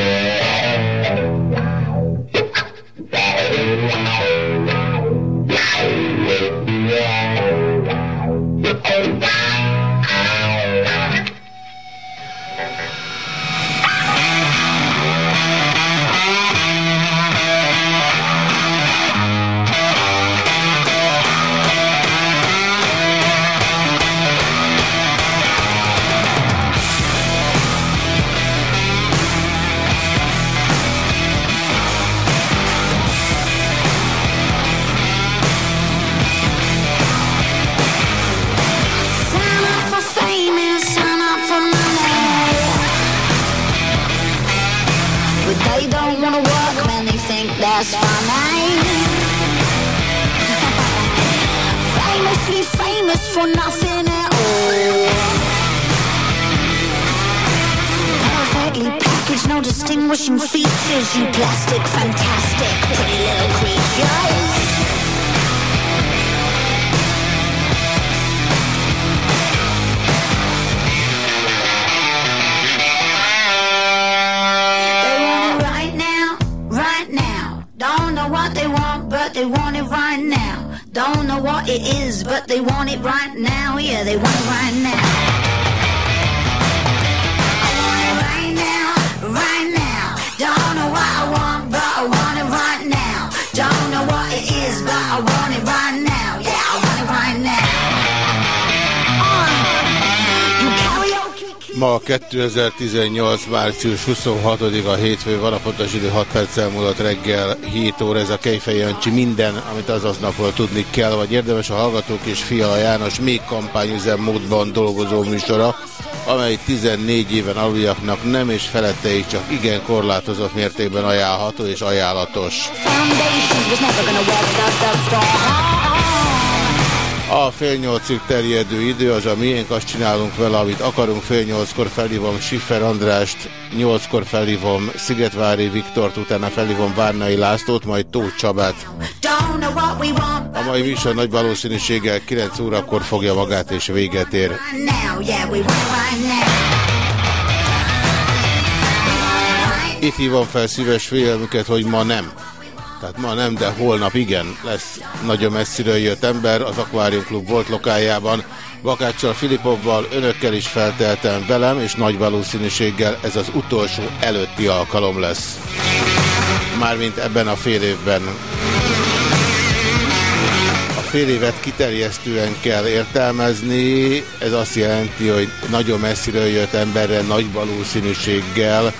Yeah. For nothing at all. Perfectly packaged, no distinguishing features, you plastic, fantastic, pretty little creatures. They want it right now, right now Don't know what they want, but they want it right now. Don't know what it is, but they want it right now. Yeah, they want it right now. Ma 2018. március 26-a hétfő van, a pontos idő 6 perccel múlott reggel 7 óra. Ez a Kejfej Jancsi minden, amit aznapról tudni kell, vagy érdemes a Hallgatók és Fiala János még kampányüzemmódban dolgozó műsora, amely 14 éven aluljaknak nem és feletteik csak igen korlátozott mértékben ajánlható és ajánlatos. A fél nyolcig terjedő idő az a miénk, azt csinálunk vele, amit akarunk. Fél nyolckor felhívom Siffer Andrást, nyolckor felhívom Szigetvári Viktort, utána felhívom Várnai Lászlót, majd Tóth Csabát. A mai műsor nagy valószínűséggel 9 órakor fogja magát és véget ér. Itt hívom fel szíves félelmüket, hogy ma nem. Tehát ma nem, de holnap igen. Lesz nagyon messziről jött ember az Aquarium Klub volt lokájában. Bakáccsal, Filipovval, önökkel is felteltem velem, és nagy valószínűséggel ez az utolsó előtti alkalom lesz. Mármint ebben a fél évben. A fél évet kiterjesztően kell értelmezni, ez azt jelenti, hogy nagyon messziről jött emberre nagy valószínűséggel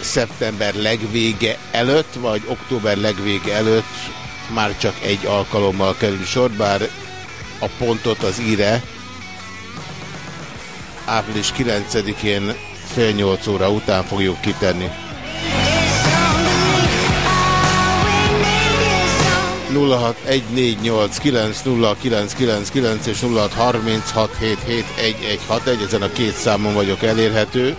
szeptember legvége előtt, vagy október legvége előtt már csak egy alkalommal kerül sor, bár a pontot az íre április 9-én fél nyolc óra után fogjuk kitenni. 0614890999 és 0636771161, ezen a két számon vagyok elérhető.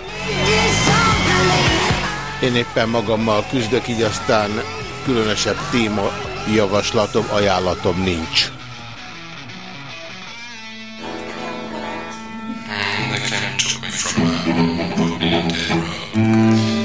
Én éppen magammal küzdök, így aztán különösebb téma javaslatom, ajánlatom nincs. My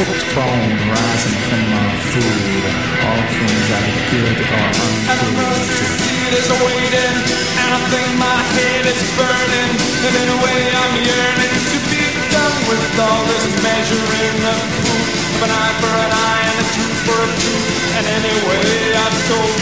hooked bone rising from my food All things that are good or ungood is waiting, and I think my head is burning. And in a way, I'm yearning to be done with all this measuring of food. Of an eye for an eye and a tooth for a tooth. And way I've told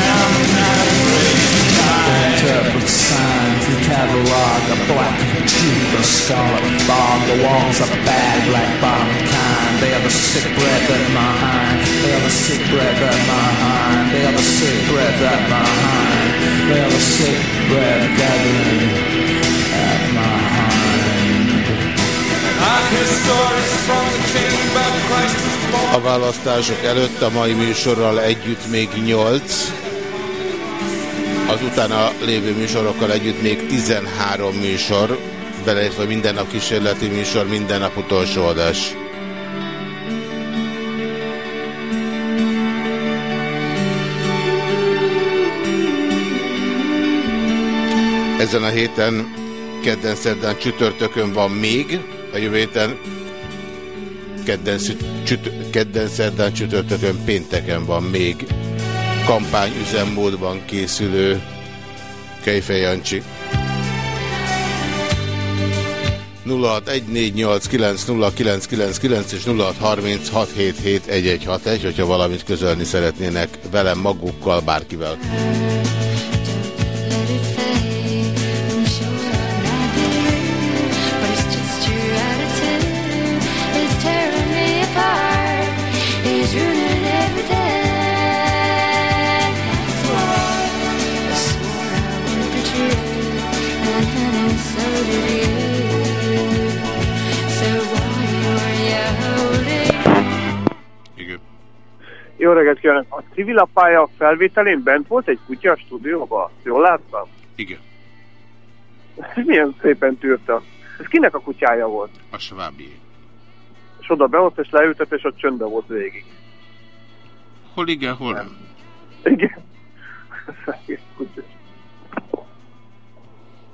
am not afraid to die. Interpret signs, the catalog, a black cheek, a scarlet fog, the walls are bad, black bottom kind. They are the sick breath at my hind. They are the sick breath at my hind. They are the sick breath at my hind. They are the sick breath gathering at my hind. I hear stories from the chamber Christ was born. A választások előtt a mai műsorral együtt még 8, az utána lévő műsorokkal együtt még 13 műsor, beleértve minden nap kísérleti műsor, minden nap utolsó adás. Ezen a héten, kedden, szerdán, csütörtökön van még, a jövő héten kedden, csüt, kedden, szerdán, csütörtökön, pénteken van még kampány üzemmódban készülő Kejfej Jancsi. 0614890999 és 0636771161, hogyha valamit közölni szeretnének velem magukkal, bárkivel. Jó reggelt kívánok! A civilapálya felvételén bent volt egy kutya a stúdióban? Jól láttam? Igen. Milyen szépen tűrte. Ez kinek a kutyája volt? A svábjé. És oda beott, és leültet, és ott csöndbe volt végig. Hol igen, hol nem? Igen.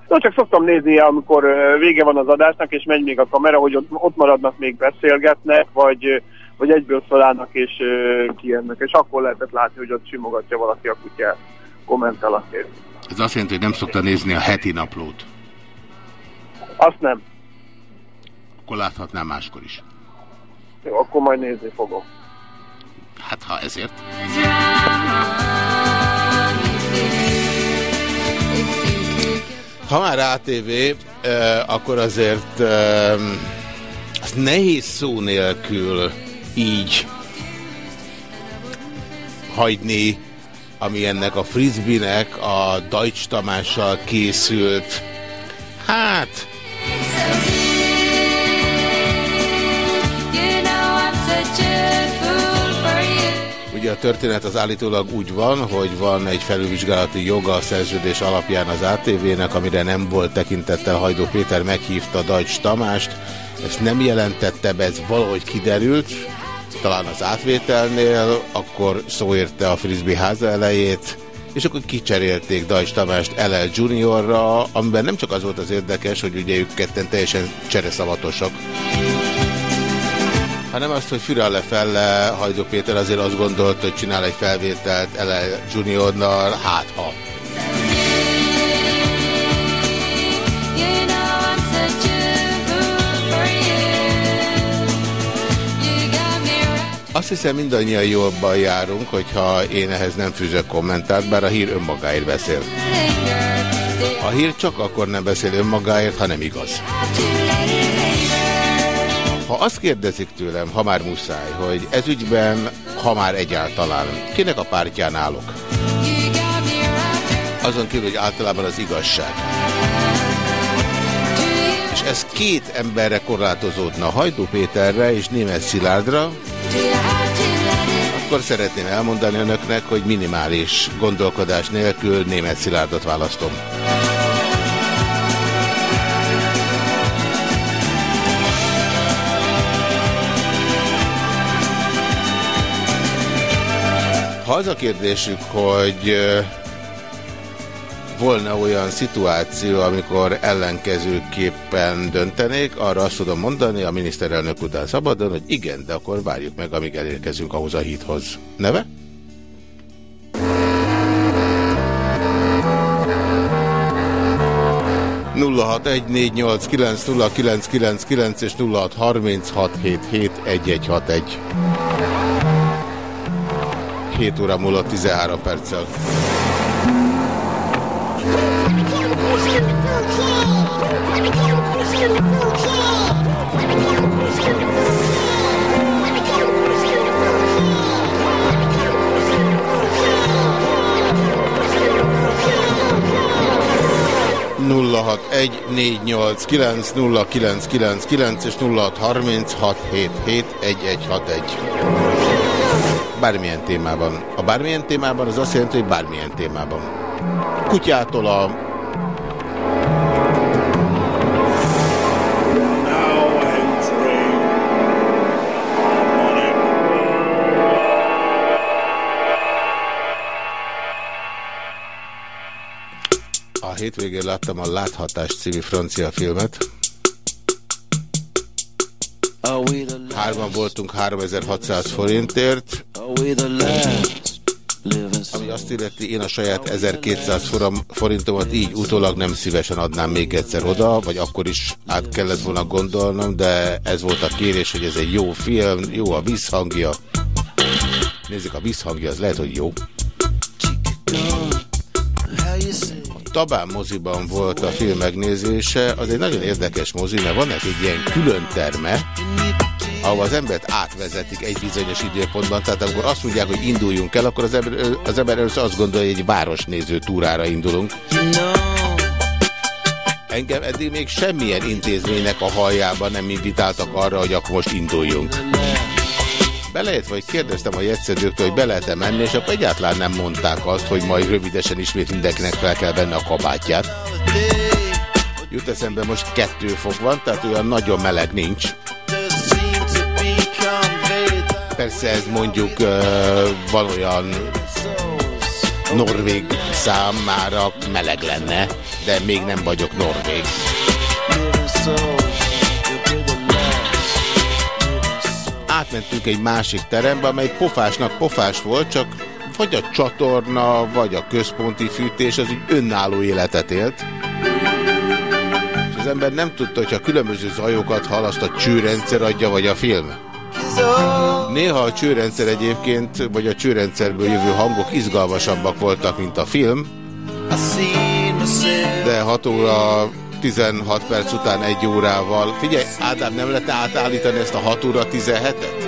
No, csak szoktam nézni, amikor vége van az adásnak, és megy még a kamera, hogy ott, ott maradnak, még beszélgetnek, vagy, vagy egyből felállnak és ö, kijönnek, és akkor lehetett látni, hogy ott simogatja valaki a kutyát. Kommentel. Ez azt jelenti, hogy nem szokta nézni a heti naplót. Azt nem. Akkor láthatná máskor is. Jó, akkor majd nézni fogom. Hát ha ezért. Ha már ATV, eh, akkor azért eh, azt nehéz szó nélkül így hagyni, ami ennek a frisbee-nek a Deutsch Tamással készült. Hát. Ugye a történet az állítólag úgy van, hogy van egy felülvizsgálati joga a szerződés alapján az ATV-nek, amire nem volt tekintettel Hajdó Péter meghívta Dajcs Tamást. Ezt nem jelentette be, ez valahogy kiderült, talán az átvételnél, akkor szó a Frisbee háza elejét, és akkor kicserélték Dajcs Tamást LL Juniorra, amiben nem csak az volt az érdekes, hogy ugye ők ketten teljesen csereszavatosak, hanem azt, hogy Fürelle felle Hajdó Péter azért azt gondolt, hogy csinál egy felvételt LL Juniornal, hát ha. Azt hiszem mindannyian jobban járunk, hogyha én ehhez nem fűzök kommentárt, bár a hír önmagáért beszél. A hír csak akkor nem beszél önmagáért, ha nem igaz. Ha azt kérdezik tőlem, ha már muszáj, hogy ez ügyben, ha már egyáltalán, kinek a pártján állok? Azon kívül, hogy általában az igazság. És ez két emberre korlátozódna, Hajdú Péterre és Németh Szilárdra, akkor szeretném elmondani önöknek, hogy minimális gondolkodás nélkül Németh Szilárdot választom. Ha az a kérdésük, hogy volna olyan szituáció, amikor ellenkezőképpen döntenék, arra azt tudom mondani a miniszterelnök után szabadon, hogy igen, de akkor várjuk meg, amíg elérkezünk ahhoz a híthoz. Neve? és 0636771161. 7 óra múlott 13 perccel. 0999 és 0636771161. Bármilyen témában. A bármilyen témában az azt jelenti, hogy bármilyen témában. Kutyától a A hétvégén láttam a Láthatás című francia filmet. Hárman voltunk 3600 forintért. Ami azt illeti, én a saját 1200 forintomat így utólag nem szívesen adnám még egyszer oda, vagy akkor is át kellett volna gondolnom, de ez volt a kérés, hogy ez egy jó film, jó a visszhangja. Nézzük, a visszhangja az lehet, hogy jó. Tabán moziban volt a film megnézése, az egy nagyon érdekes mozi, mert van egy ilyen külön terme, ahol az embert átvezetik egy bizonyos időpontban, tehát amikor azt mondják, hogy induljunk el, akkor az ember, az ember először azt gondolja, hogy egy városnéző túrára indulunk. Engem eddig még semmilyen intézménynek a haljában nem invitáltak arra, hogy akkor most induljunk. Belejött, vagy kérdeztem a jegyszedőktől, hogy be lehet -e menni, és akkor egyáltalán nem mondták azt, hogy majd rövidesen ismét mindenkinek fel kell venni a kabátját. Jut eszembe, most kettő fok van, tehát olyan nagyon meleg nincs. Persze ez mondjuk uh, valóján norvég számára meleg lenne, de még nem vagyok norvég. Átmentünk egy másik terembe, amely pofásnak pofás volt, csak vagy a csatorna, vagy a központi fűtés, az úgy önálló életet élt. És az ember nem tudta, hogyha különböző zajokat halaszt a csőrendszer adja, vagy a film. Néha a csőrendszer egyébként, vagy a csőrendszerből jövő hangok izgalmasabbak voltak, mint a film, de 6 óra 16 perc után egy órával. Figyelj, Ádám, nem lehet átállítani ezt a 6 óra 17-et?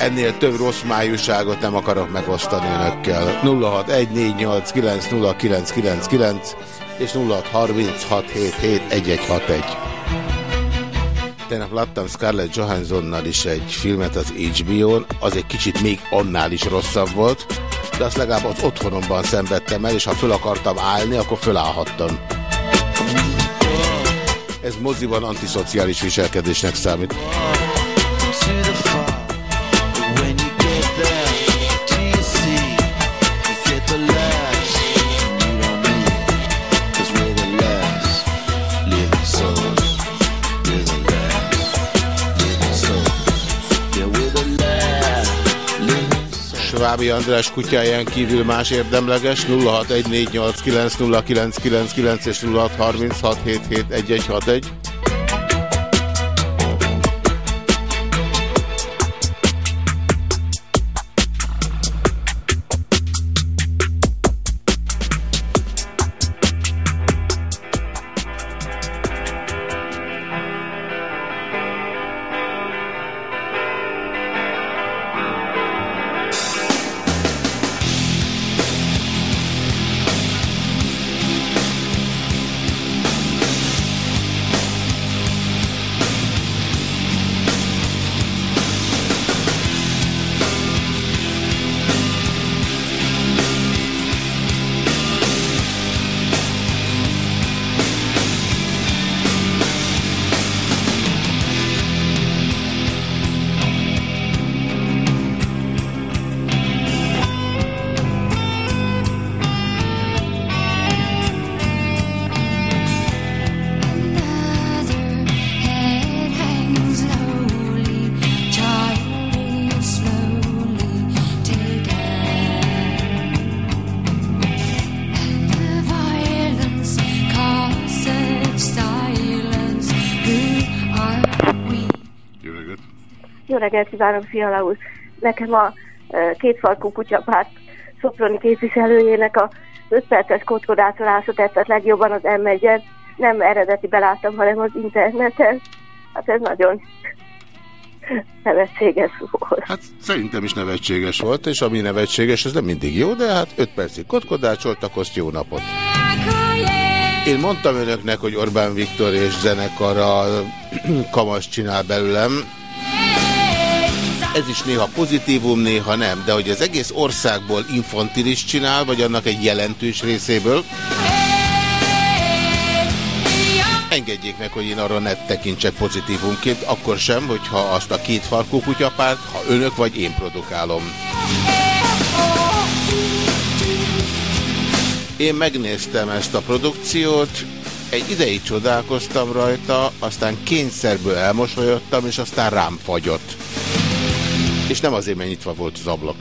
Ennél több rossz májúságot nem akarok megosztani önökkel. 0614890999 és 0636771161. Tegnap láttam Scarlett Johanssonnal is egy filmet az HBO-n, az egy kicsit még annál is rosszabb volt, de azt legalább az otthonomban szenvedtem el, és ha föl akartam állni, akkor fölállhattam. Ez moziban antiszociális viselkedésnek számít. Svábi András kutyáján kívül más érdemleges 0614890999 és 0636771161. Jó reggelt kívánok, Fiala úr! Nekem a ö, kétfarkú kutyapárt szoproni képviselőjének a 5 perces kódkodásolása tetszett legjobban az m Nem eredeti beláttam, hanem az interneten. Hát ez nagyon nevetséges volt. Hát szerintem is nevetséges volt, és ami nevetséges, ez nem mindig jó, de hát 5 percig kotkodácsoltak, azt jó napot. Én mondtam önöknek, hogy Orbán Viktor és zenekara kamas csinál belőlem. Ez is néha pozitívum, néha nem, de hogy az egész országból infantilis csinál, vagy annak egy jelentős részéből, engedjék meg, hogy én arra ne tekintsek pozitívumként, akkor sem, hogyha azt a két farkú kutyapárt, ha önök vagy én produkálom. Én megnéztem ezt a produkciót, egy ideig csodálkoztam rajta, aztán kényszerből elmosolyodtam, és aztán rám fagyott. És nem azért, mert nyitva volt az ablak.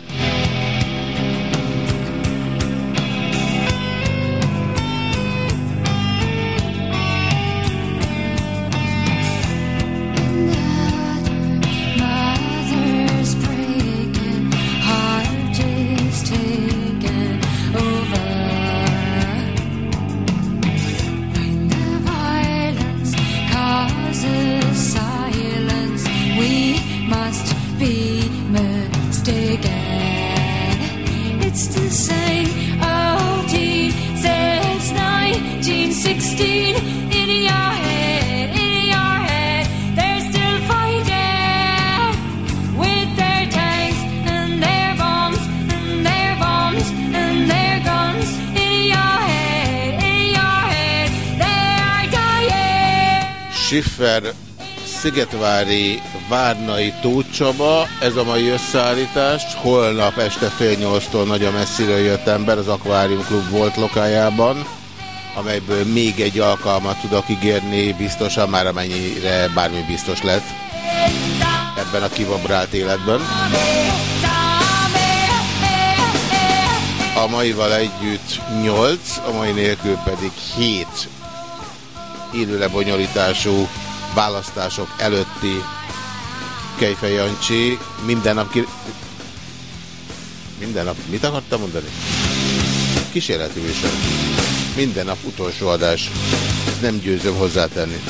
Szigetvári, Várnai, Tócsaba, ez a mai összeállítás. Holnap este fél nyolctól nagyon messziről jött ember az Aquarium Klub volt lokájában, amelyből még egy alkalmat tudok ígérni, biztosan már amennyire bármi biztos lett ebben a kivabrált életben. A maival együtt 8, a mai nélkül pedig 7 élő lebonyolítású választások előtti Kejfej Jancsi minden nap ki... Minden nap... Mit akartam mondani? Kísérleti műsor. Minden nap utolsó adás. Nem győzöm hozzátenni.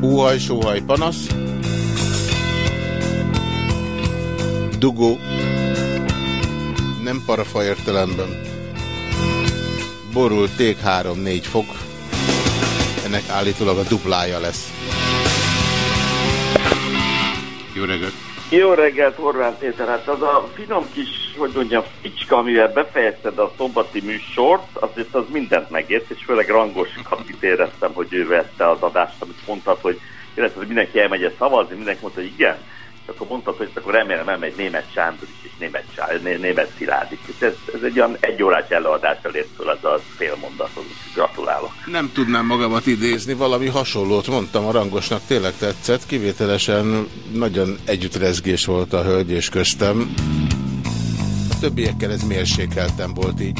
Úhaj, sóhaj, panasz. Dugó. Nem parafa értelemben. Borul ték 3-4 fok. Ennek állítólag a duplája lesz. Jó reggelt! Jó reggelt, Horváth Péter. Hát az a finom kis, hogy mondjam, ficska, amivel befejezted a szombati műsort, azért az mindent megért, és főleg rangos kapit éreztem, hogy ő vette az adást, amit mondtad, hogy illetve, hogy mindenki elmegy szavazni, mindenki mondta, hogy igen, akkor mondtad, hogy akkor remélem elmegy német Sándor is, és német, Sá- né- német Szilárd is. És ez, ez egy olyan egy órás előadással ért föl az a fél mondatot, gratulálok. Nem tudnám magamat idézni, valami hasonlót mondtam, a rangosnak tényleg tetszett, kivételesen nagyon együttrezgés volt a hölgy és köztem. A többiekkel ez mérsékeltem volt így.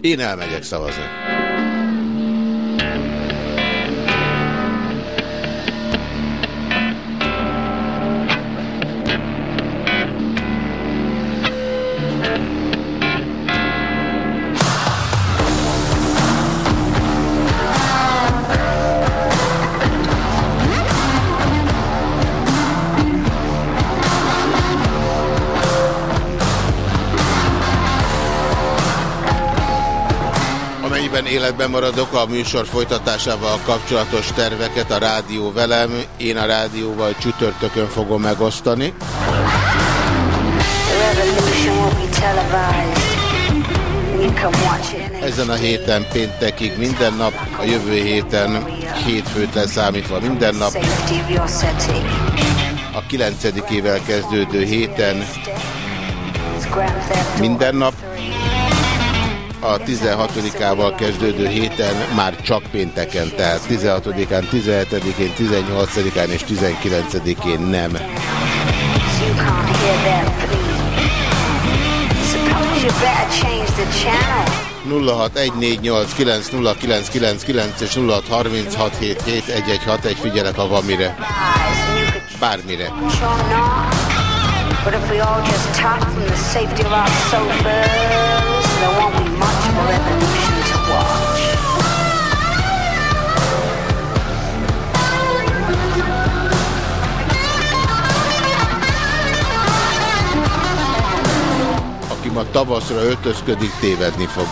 Én elmegyek szavazni. Amennyiben életben maradok a műsor folytatásával kapcsolatos terveket a rádió velem, én a rádióval csütörtökön fogom megosztani. Ezen a héten péntekig minden nap, a jövő héten hétfőt leszámítva minden nap. A kilencedikével kezdődő héten minden nap. A 16-ával kezdődő héten már csak pénteken, tehát 16-án, 17-én, 18-án és 19-én nem. You can't hear that plea. Suppose you better change the channel. 0614890999 és 0636771161 figyelek, ha van mire. Bármire. But if we all just talk from the safety of our sofas, Ma tavaszra öltözködik, tévedni fog.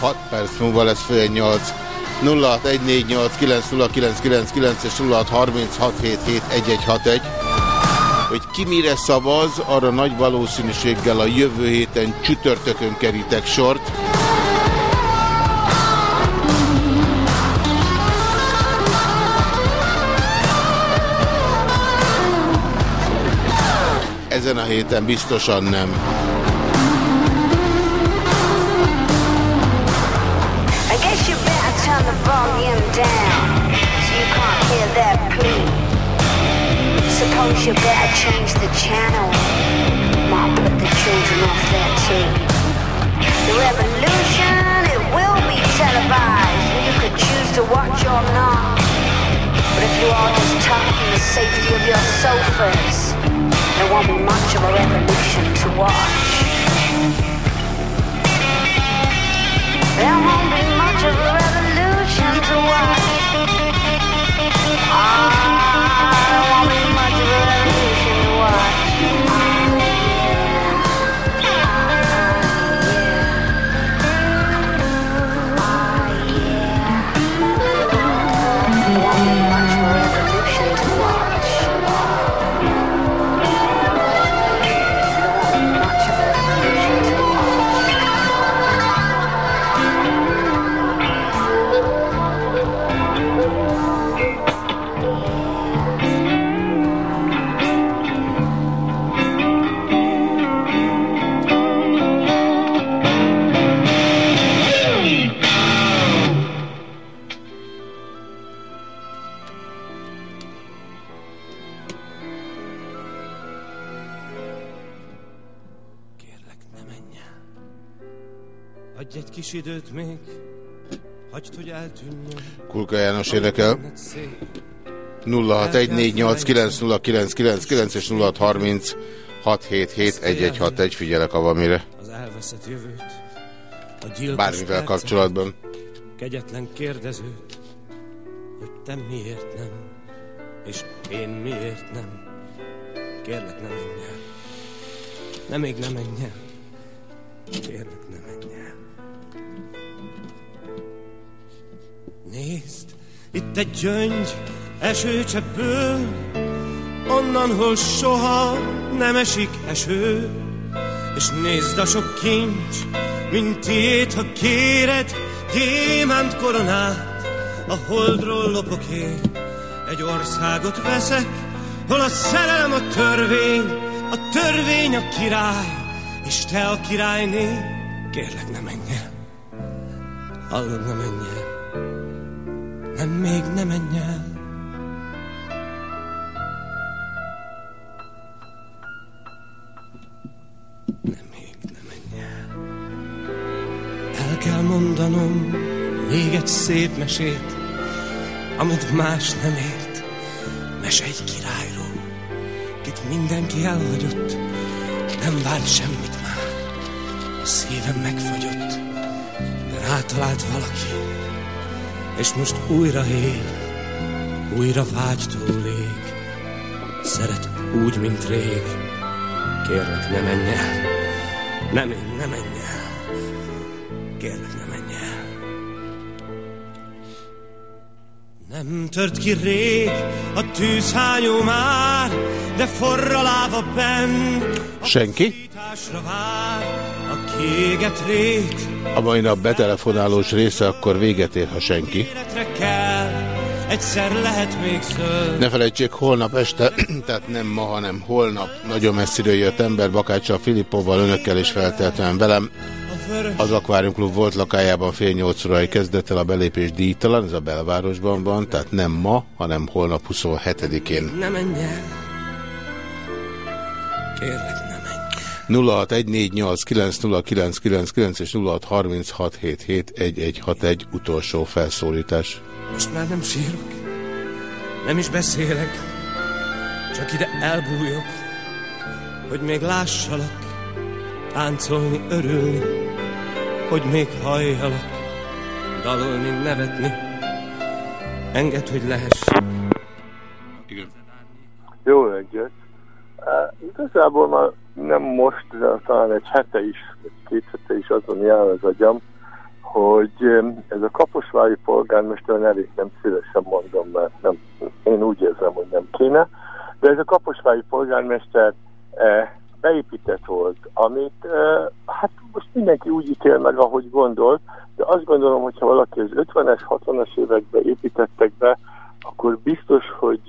Hat perc múlva lesz fél nyolc. 0614890999 és 0636771161. Hogy ki mire szavaz, arra nagy valószínűséggel a jövő héten csütörtökön kerítek sort. Ezen a héten biztosan nem. I guess you better turn the volume down so you can't hear that plea. Suppose you better change the channel. Might put the children off there too. The revolution, it will be televised, and you could choose to watch or not. But if you are just talk in the safety of your sofas, there won't be much of a revolution to watch. There won't be much of a revolution to watch. Időt még, hagyd, hogy eltűnjön. Kulka János szép. 0614890999 és 0636771161 figyelek, ha van mire. Az elveszett jövőt, a Bármivel kapcsolatban. Kegyetlen kérdezőt, hogy te miért nem, és én miért nem. Kérlek, ne menj el. Ne még ne menj el. Kérlek, ne menj el. Nézd, itt egy gyöngy esőcseppből, onnan, hol soha nem esik eső. És nézd a sok kincs, mint tiéd, ha kéred, gyémánt koronát, a holdról lopok én. Egy országot veszek, hol a szerelem a törvény, a törvény a király, és te a királyné. Kérlek, ne menj el. Hallod, ne menj el. Nem, még ne menj el. Nem, még ne menj el. El kell mondanom még egy szép mesét, amit más nem ért. Mese egy királyról, kit mindenki elhagyott, nem várt semmit már. A szívem megfagyott, de rátalált valaki, és most újra él, újra vágytól lég. Szeret úgy, mint rég. Kérlek, ne menj el. Nem, ne menj el. Kérlek, ne menj el. Nem tört ki rég a tűzhányó már, de forra láva benn. Senki? Vár a kiégett rét. A mai nap betelefonálós része akkor véget ér, ha senki. Kell, egyszer lehet még zöld. Ne felejtsék, holnap este, tehát nem ma, hanem holnap nagyon messziről jött ember, Bakáccsal, Filippovval, önökkel és feltétlenül velem. Az Aquarium Klub volt lakájában fél nyolc órai kezdett el a belépés díjtalan, ez a belvárosban van, tehát nem ma, hanem holnap 27-én. Ne menj el. Kérlek, ne menj. 0614890999 és 0636771161 utolsó felszólítás. Most már nem sírok. Nem is beszélek. Csak ide elbújok, hogy még lássalak, táncolni, örülni, hogy még halljalak, dalolni, nevetni. Engedd, hogy lehess. Jó reggelt! Uh, igazából már nem most, de talán egy hete is, két hete is azon jár az agyam, hogy ez a kaposvári polgármester nevét nem szívesen mondom, mert nem, én úgy érzem, hogy nem kéne, de ez a kaposvári polgármester eh, beépített volt, amit hát most mindenki úgy ítél meg, ahogy gondol, de azt gondolom, hogyha valaki az 50-es, 60-as években építettek be, akkor biztos, hogy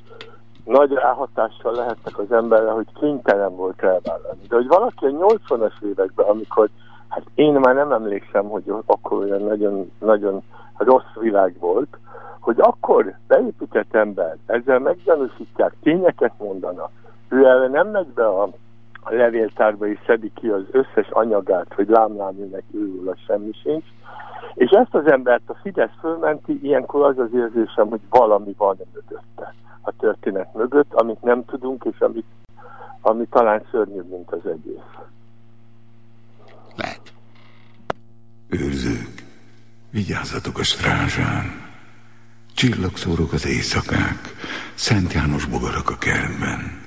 nagy ráhatással lehettek az emberre, hogy kénytelen volt elvállalni. De hogy valaki a 80-as években, amikor, hát én már nem emlékszem, hogy akkor olyan nagyon, nagyon rossz világ volt, hogy akkor beépített ember, ezzel meggyanúsítják, tényeket mondanak, ő erre nem megy be a, a levéltárba és szedi ki az összes anyagát, hogy lámlám őnek őről a semmi sincs, és ezt az embert a Fidesz fölmenti, ilyenkor az az érzésem, hogy valami van mögötte a történet mögött, amit nem tudunk, és amit, ami talán szörnyűbb, mint az egész. Őrzők, vigyázzatok a strázsán. Csillagszórok az éjszakák, Szent János bogarak a kertben.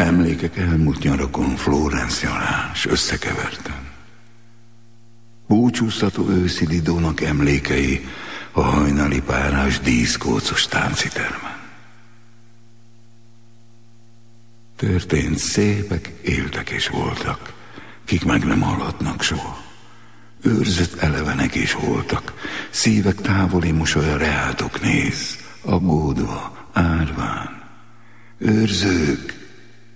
Emlékek elmúlt nyarakon Florence nyarás összekeverten. Búcsúztató őszi Lidónak emlékei a hajnali párás díszkócos táncitermen. Történt szépek, éltek és voltak, kik meg nem hallhatnak soha. Őrzött elevenek is voltak, szívek távoli mosolya reátok néz, aggódva, árván. Őrzők,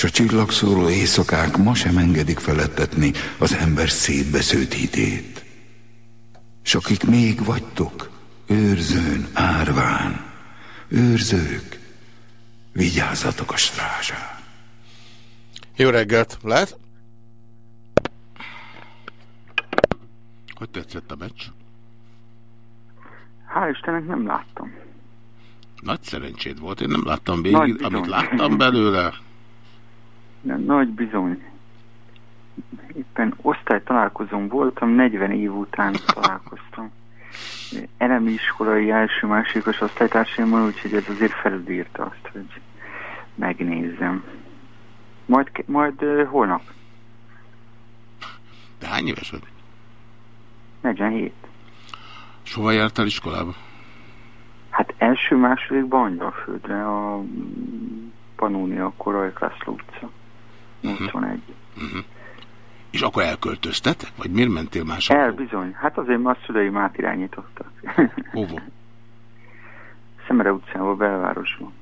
s a csillagszóró éjszakák ma sem engedik felettetni az ember szétbesződt hitét. S akik még vagytok, őrzőn, árván, őrzők, vigyázzatok a strázsán. Jó reggelt! Lehet? Hogy tetszett a meccs? Hál' Istennek nem láttam. Nagy szerencséd volt, én nem láttam Nagy végig, bizony. amit láttam belőle. Nagy bizony. Éppen osztálytalálkozón voltam, 40 év után találkoztam. Elemi iskolai első-másodikos osztálytársaimmal, úgyhogy ez azért felülírta azt, hogy megnézzem. Majd, majd uh, holnap. De hány éves vagy? 47. És hova jártál iskolába? Hát első-másodikban Angyalföldre, a Panónia Korai László utca. 81. Uh-huh. És akkor elköltöztetek? Vagy miért mentél máshol? El bizony. Hát azért mert a szüleim átirányítottak. Hova? Szemere utcában, belvárosban.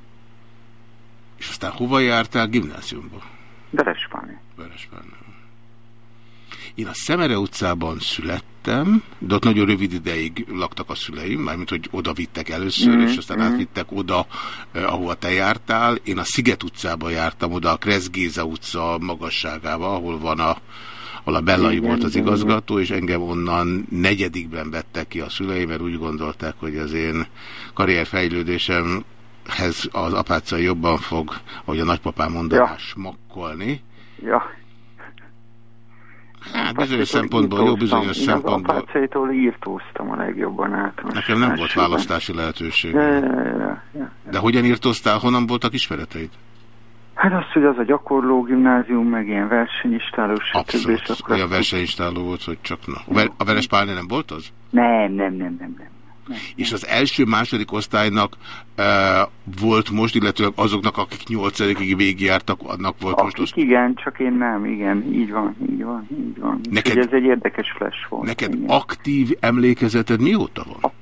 És aztán hova jártál gimnáziumba? Berespáni. Berespáni. Én a Szemere utcában születtem, de ott nagyon rövid ideig laktak a szüleim, mármint, hogy oda vittek először, Mhm, és aztán mhm. átvittek oda, eh, ahova te jártál. Én a Sziget utcába jártam, oda a Kressz Géza utca magasságába, ahol van a ahol a Bellai Igen, volt az igazgató, és engem onnan negyedikben vettek ki a szüleim, mert úgy gondolták, hogy az én karrierfejlődésemhez az apácai jobban fog, ahogy a nagypapám mondaná, Ja. smakkolni. Ja. Hát bizonyos szempontból, jó bizonyos Én az szempontból. apácaitól írtóztam a legjobban általános. Nekem nem volt választási lehetőség. Ja, ja, ja, ja. De hogyan írtóztál, honnan voltak ismereteid? Hát az, hogy az a gyakorló gimnázium, meg ilyen versenyistálós, stb. Akkor Olyan versenyistáló volt, hogy csak na. A Ver- A Veres Pálné nem volt az? Nem, nem, nem, nem, nem. És az első-második osztálynak uh, volt most, illetőleg azoknak, akik nyolcadikig végigjártak, annak volt most Akik igen, csak én nem, igen, így van, így van, így van. Neked- ez egy érdekes flash volt. Neked igen. aktív emlékezeted mióta van?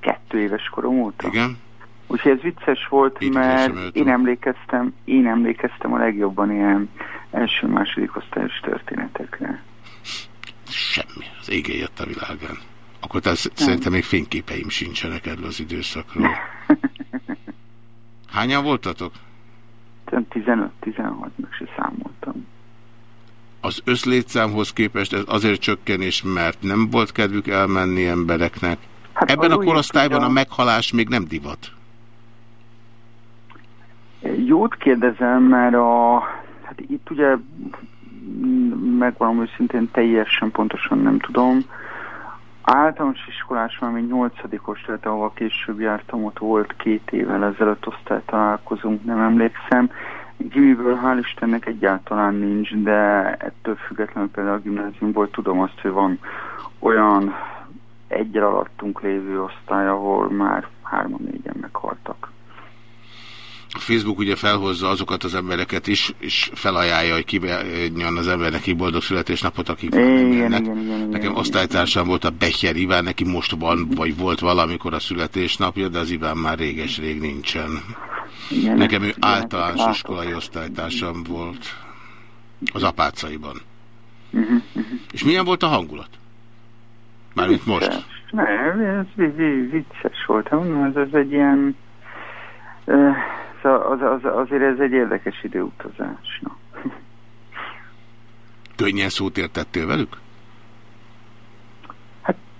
Kettő éves korom óta. Igen? Úgyhogy ez vicces volt, Így mert én emlékeztem, én emlékeztem a legjobban ilyen első-második osztályos történetekre. Semmi. Az ége jött a világán. Akkor te szerintem még fényképeim sincsenek erről az időszakról. Hányan voltatok? 15-16, meg se számoltam. Az összlétszámhoz képest ez azért csökkenés, mert nem volt kedvük elmenni embereknek. Hát Ebben a korosztályban a a- meghalás még nem divat. Jót kérdezem, mert a, hát itt ugye megvalom őszintén teljesen pontosan nem tudom. Általános iskolás, valami nyolcadikos, tehát ahova később jártam, ott volt két évvel ezelőtt osztálytalálkozunk, nem emlékszem. Gimiből hál' Istennek egyáltalán nincs, de ettől függetlenül például a gimnáziumból tudom azt, hogy van olyan egyre alattunk lévő osztály, ahol már hárman-négyen meghaltak. A Facebook ugye felhozza azokat az embereket is, és felajánlja, hogy kívánjon az embernek boldog születésnapot, akik Igen, Nekem osztálytársam volt a Becher Iván, neki most van, vagy volt valamikor a születésnapja, de az Iván már réges-rég nincsen. Igen, Nekem ő igen, általános iskolai osztálytársam volt. Az apácaiban. Mhm, És milyen volt a hangulat? Mármint most. Nem, ez vi- vi- vicces volt. Hát Mondom, ez, ez egy ilyen... szóval Az, az, azért ez egy érdekes időutazás. Na. Könnyen szót értettél velük?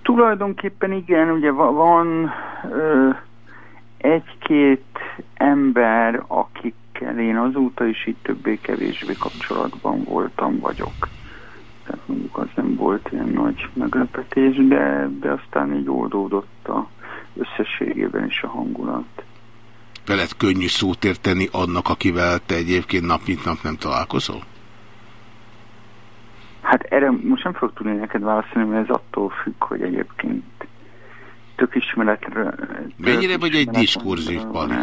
Tulajdonképpen igen, ugye va- van egy-két ember, akikkel én azóta is így többé-kevésbé kapcsolatban voltam, vagyok. Tehát mondjuk az nem volt ilyen nagy meglepetés, de, de aztán így oldódott a összességében is a hangulat. Veled könnyű szót érteni annak, akivel te egyébként nap mint nap nem találkozol? Hát erre most nem fogok tudni neked válaszolni, mert ez attól függ, hogy egyébként tök ismeretre... Mennyire vagy egy diskurzív pali?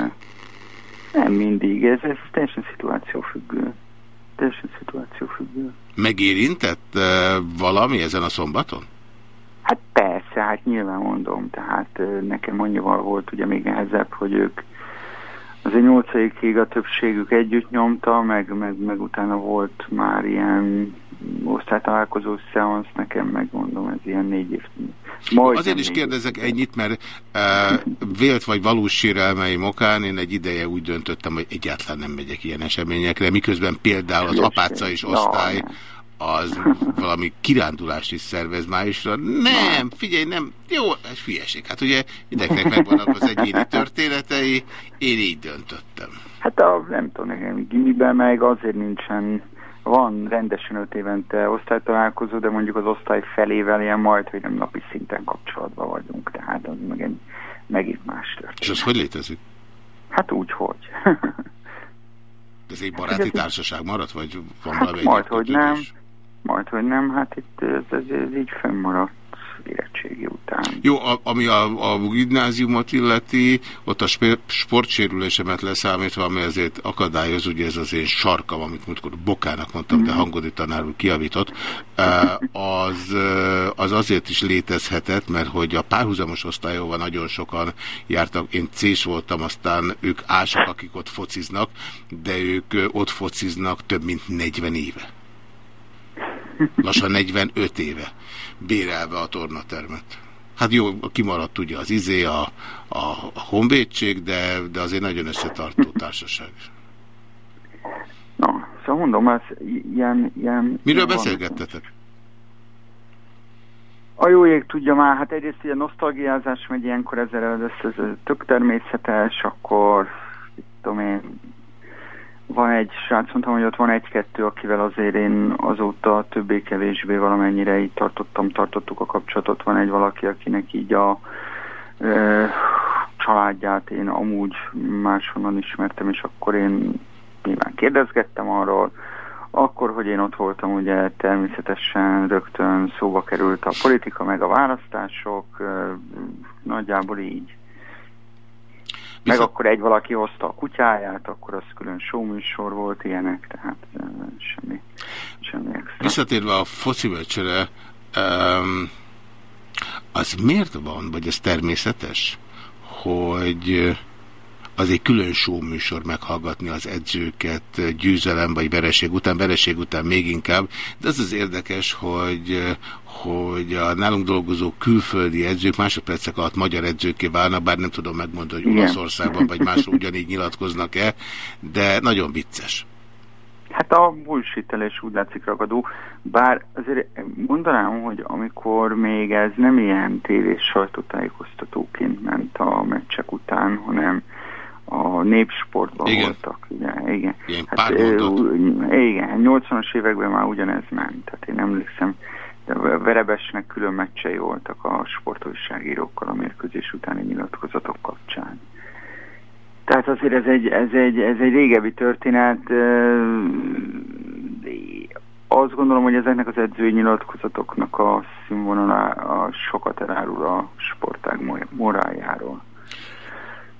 Nem mindig, ez, ez teljesen szituációfüggő. Teljesen szituációfüggő. Megérintett uh, valami ezen a szombaton? Hát persze, hát nyilván mondom, tehát ö, nekem annyival volt ugye még nehezebb, hogy ők azért nyolcadikig a többségük együtt nyomta, meg, meg, meg utána volt már ilyen osztálytalálkozó szeansz, nekem megmondom, ez ilyen négy év. Majdnem Azért is kérdezek ennyit, mert uh, vélt vagy valós sérelmeim okán én egy ideje úgy döntöttem, hogy egyáltalán nem megyek ilyen eseményekre, miközben például az apáca és osztály az valami kirándulást is szervez májusra. Nem, figyelj, nem, jó, ez hülyeség. Hát ugye mindenkinek megvannak az egyéni történetei, én így döntöttem. Hát a, nem tudom, nekem gimiben meg azért nincsen, van rendesen öt évente osztálytalálkozó, de mondjuk az osztály felével ilyen majd, hogy nem napi szinten kapcsolatban vagyunk, tehát az meg egy megint más történet. És az hogy létezik? Hát úgy, hogy. Ez egy baráti társaság maradt, vagy van valami Hát majd, egyéb hogy nem, majd, hogy nem, hát itt ez, ez, ez így fennmaradt érettségi után. Jó, a, ami a, a gimnáziumot illeti, ott a sp- sportsérülésemet leszámítva, ami azért akadályoz, ugye ez az én sarkam, amit múltkor bokának mondtam, de hangodi tanár úr kiavított, az, az azért is létezhetett, mert hogy a párhuzamos osztályóval nagyon sokan jártak, én C-s voltam, aztán ők ások, akik ott fociznak, de ők ott fociznak több mint 40 éve. Lassan 45 éve bérelve a tornatermet. Hát jó, kimaradt ugye az izé, a, a, a honvédség, de, de azért nagyon összetartó társaság. Na, szóval mondom, ez ilyen... ilyen Miről van- beszélgettetek? A jó ég tudja már, hát egyrészt ilyen nosztalgiázás megy ilyenkor ezzel ez ez tök természetes, akkor tudom én, van egy srác, mondtam, hogy ott van egy-kettő, akivel azért én azóta többé-kevésbé valamennyire így tartottam, tartottuk a kapcsolatot. Van egy valaki, akinek így a ö, családját én amúgy máshonnan ismertem, és akkor én nyilván kérdezgettem arról, akkor, hogy én ott voltam, ugye természetesen rögtön szóba került a politika, meg a választások, nagyjából így. Meg akkor egy valaki hozta a kutyáját, akkor az külön showműsor volt, ilyenek, tehát semmi, semmi extra. Visszatérve a foci meccsre, um, az miért van, vagy ez természetes, hogy az egy külön show műsor meghallgatni az edzőket győzelem vagy vereség után, vereség után még inkább, de az az érdekes, hogy, hogy a nálunk dolgozó külföldi edzők másodpercek alatt magyar edzőké válnak, bár nem tudom megmondani, hogy. Olaszországban vagy máshol ugyanígy nyilatkoznak-e, de nagyon vicces. Hát a bullshitelés úgy látszik ragadó, bár azért mondanám, hogy amikor még ez nem ilyen tévés sajtótájékoztatóként ment a meccsek után, hanem a népsportban Igen. voltak. Ugye, igen. Ilyen Hát, igen, 80-as években már ugyanez ment. Tehát én emlékszem, de Verebesnek külön meccsei voltak a sportújságírókkal a mérkőzés utáni nyilatkozatok kapcsán. Tehát azért ez egy, ez egy, ez egy régebbi történet. Azt gondolom, hogy ezeknek az edzői nyilatkozatoknak a színvonala a sokat elárul a sportág mo- moráljáról.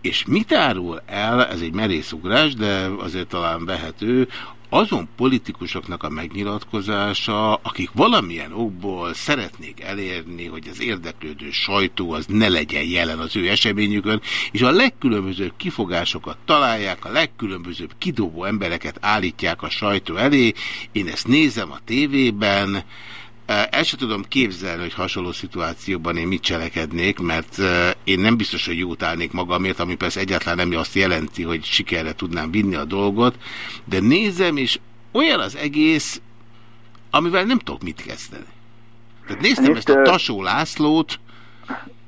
És mit árul el, ez egy merészugrás, de azért talán vehető, azon politikusoknak a megnyilatkozása, akik valamilyen okból szeretnék elérni, hogy az érdeklődő sajtó az ne legyen jelen az ő eseményükön, és a legkülönbözőbb kifogásokat találják, a legkülönbözőbb kidobó embereket állítják a sajtó elé. Én ezt nézem a tévében, El sem tudom képzelni, hogy hasonló szituációban én mit cselekednék, mert én nem biztos, hogy jót állnék magamért, ami persze egyáltalán nem azt jelenti, hogy sikerre tudnám vinni a dolgot, de nézem, és olyan az egész, amivel nem tudok mit kezdeni. Tehát néztem Nézd, ezt a Tasó Lászlót,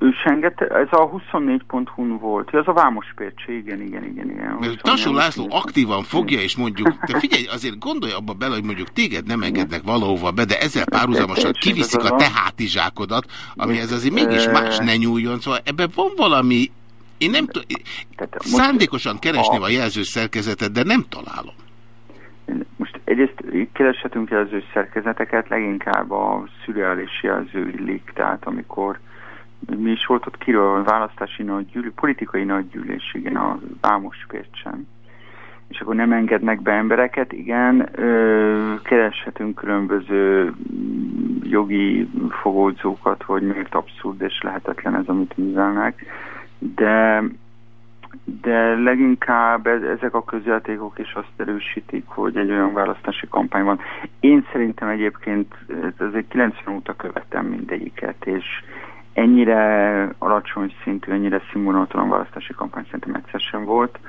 Ő sengete, ez a 24.hu volt, ez a Vámos Pércsi, igen, igen, igen, igen. mert Tasó László aktívan fogja, és mondjuk, de figyelj, azért gondolj abba bele, hogy mondjuk téged nem engednek valahova be, de ezzel párhuzamosan kiviszik a te hátizsákodat, amihez azért mégis más ne nyúljon, szóval ebben van valami, én nem tudom, szándékosan keresném a jelző szerkezetet, de nem találom. Most egyrészt kereshetünk jelző szerkezeteket, leginkább a szürreális jelző illik, tehát amikor mi is volt ott kiről választási nagygyűlés, politikai nagygyűlés, igen, a Vámos Pércsen. És akkor nem engednek be embereket, igen, kereshetünk különböző jogi fogódzókat, hogy miért abszurd és lehetetlen ez, amit művelnek, de de leginkább ez, ezek a közjátékok is azt erősítik, hogy egy olyan választási kampány van. Én szerintem egyébként ez egy 90 óta követem mindegyiket, és ennyire alacsony szintű, ennyire színvonaltalan választási kampány szerintem egyszer sem volt,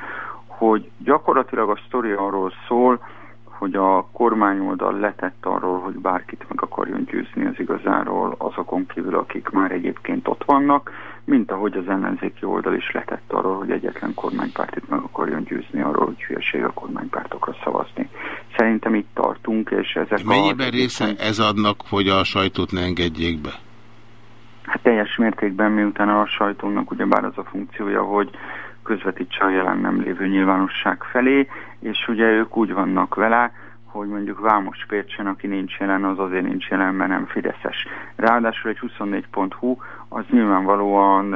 hogy gyakorlatilag a sztori arról szól, hogy a kormányoldal letett arról, hogy bárkit meg akarjon győzni az igazáról, azokon kívül, akik már egyébként ott vannak, mint ahogy az ellenzéki oldal is letett arról, hogy egyetlen kormánypártit meg akarjon győzni arról, hogy hülyeség a kormánypártokra szavazni. Szerintem itt tartunk, és ezek Mennyiben a... része ez adnak, hogy a sajtót ne engedjék be? Hát teljes mértékben, miután a sajtónak ugyebár az a funkciója, hogy közvetítse a jelen nem lévő nyilvánosság felé, és ugye ők úgy vannak vele, hogy mondjuk Vámos Pércsen, aki nincs jelen, az azért nincs jelen, mert nem Fideszes. Ráadásul egy 24.hu az nyilvánvalóan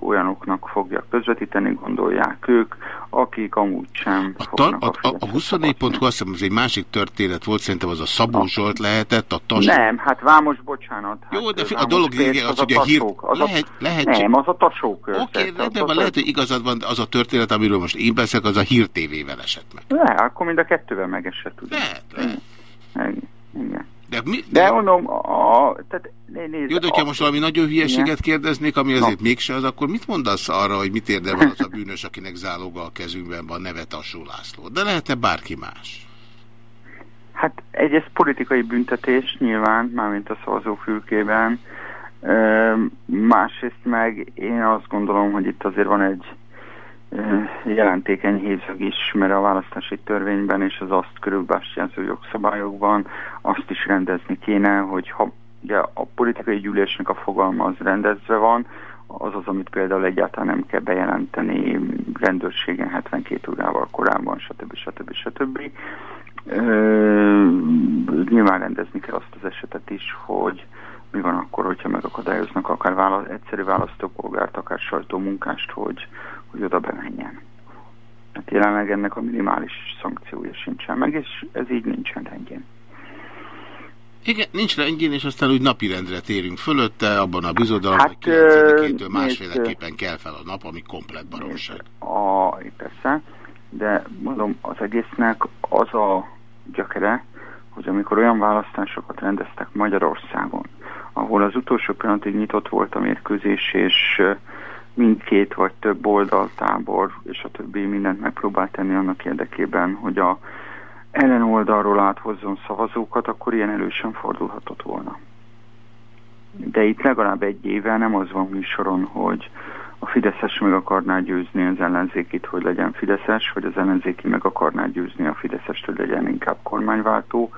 olyanoknak fogja közvetíteni, gondolják ők, akik amúgy sem Ta, fognak a, a, a 24.hu azt hiszem, az egy másik történet volt, szerintem az a Szabó Zsolt lehetett, a Tas... Nem, hát Vámos, bocsánat. Hát Jó, de a dolog Pérc lényege az, a hogy a hír... a- Lehet, lehet, Nem, az a tasók. Oké, okay, rendben van, lehet, hogy igazad van, az a történet, amiről most én beszélek, az a Hír TV-vel esett meg. Le, akkor mind a kettővel megesett. Ugye? Lehet, lehet. Igen. Igen. De, mi, De mondom, a, tehát né, nézd, Jó, de hogyha a- most valami nagyon hülyeséget Igen. kérdeznék, ami azért mégse az, akkor mit mondasz arra, hogy mit érdemel az a bűnös, akinek záloga a kezünkben van, neve Tassó László? De lehetne bárki más. Hát egyrészt politikai büntetés nyilván, mármint a szavazófülkében. Másrészt meg én azt gondolom, hogy itt azért van egy jelentékeny hézag is, mert a választási törvényben és az azt körülbástyázó jogszabályokban azt is rendezni kéne, hogy ha ugye a politikai gyűlésnek a fogalma az rendezve van, az az, amit például egyáltalán nem kell bejelenteni rendőrségen 72 órával korábban, stb. stb. stb. Ö, nyilván rendezni kell azt az esetet is, hogy mi van akkor, hogyha megakadályoznak akár vála- egyszerű választópolgárt, akár sajtómunkást, hogy, hogy oda bemenjen. Hát jelenleg ennek a minimális szankciója sincsen meg, és ez így nincsen rendjén. Igen, nincs rendjén, és aztán úgy napirendre térünk fölötte, abban a bizodalomban, Hát, hogy 9-től ö, másféleképpen kell fel a nap, ami komplet baromság. A, persze, de mondom, az egésznek az a gyökere, hogy amikor olyan választásokat rendeztek Magyarországon, ahol az utolsó pillanatig nyitott volt a mérkőzés, és mindkét vagy több oldaltábor, és a többi mindent megpróbált tenni annak érdekében, hogy a ellenoldalról áthozzon szavazókat, akkor ilyen elősen fordulhatott volna. De itt legalább egy éve nem az van műsoron, hogy a Fideszes meg akarná győzni az ellenzékit, hogy legyen Fideszes, vagy az ellenzéki meg akarná győzni a Fideszest, hogy legyen inkább kormányváltó,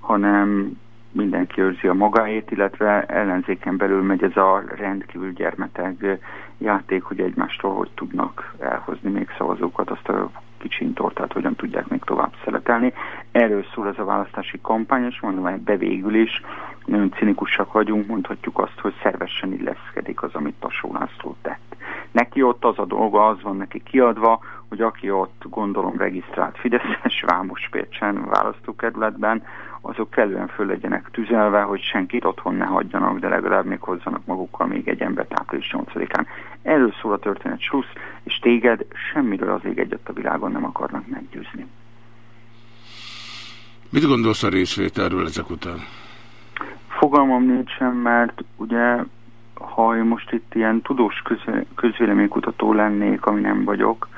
hanem mindenki őrzi a magáét, illetve ellenzéken belül megy ez a rendkívül gyermeteg játék, hogy egymástól hogy tudnak elhozni még szavazókat, azt a kicsin tortát hogyan tudják még tovább szeletelni. Erről szól ez a választási kampány, és mondom, hogy bevégül is nagyon cinikusak vagyunk, mondhatjuk azt, hogy szervesen illeszkedik az, amit Tasó László tett. Neki ott az a dolga, az van neki kiadva, hogy aki ott gondolom regisztrált Fideszes Vámos Pécsen választókerületben, azok kellően föl legyenek tüzelve, hogy senkit otthon ne hagyjanak, de legalább még hozzanak magukkal még egy embert április 8-án. Erről szól a történet slusz, és téged semmiről az ég egyet a világon nem akarnak meggyőzni. Mit gondolsz a részvételről ezek után? Fogalmam nincsen, mert ugye ha én most itt ilyen tudós közve- közvéleménykutató lennék, ami nem vagyok,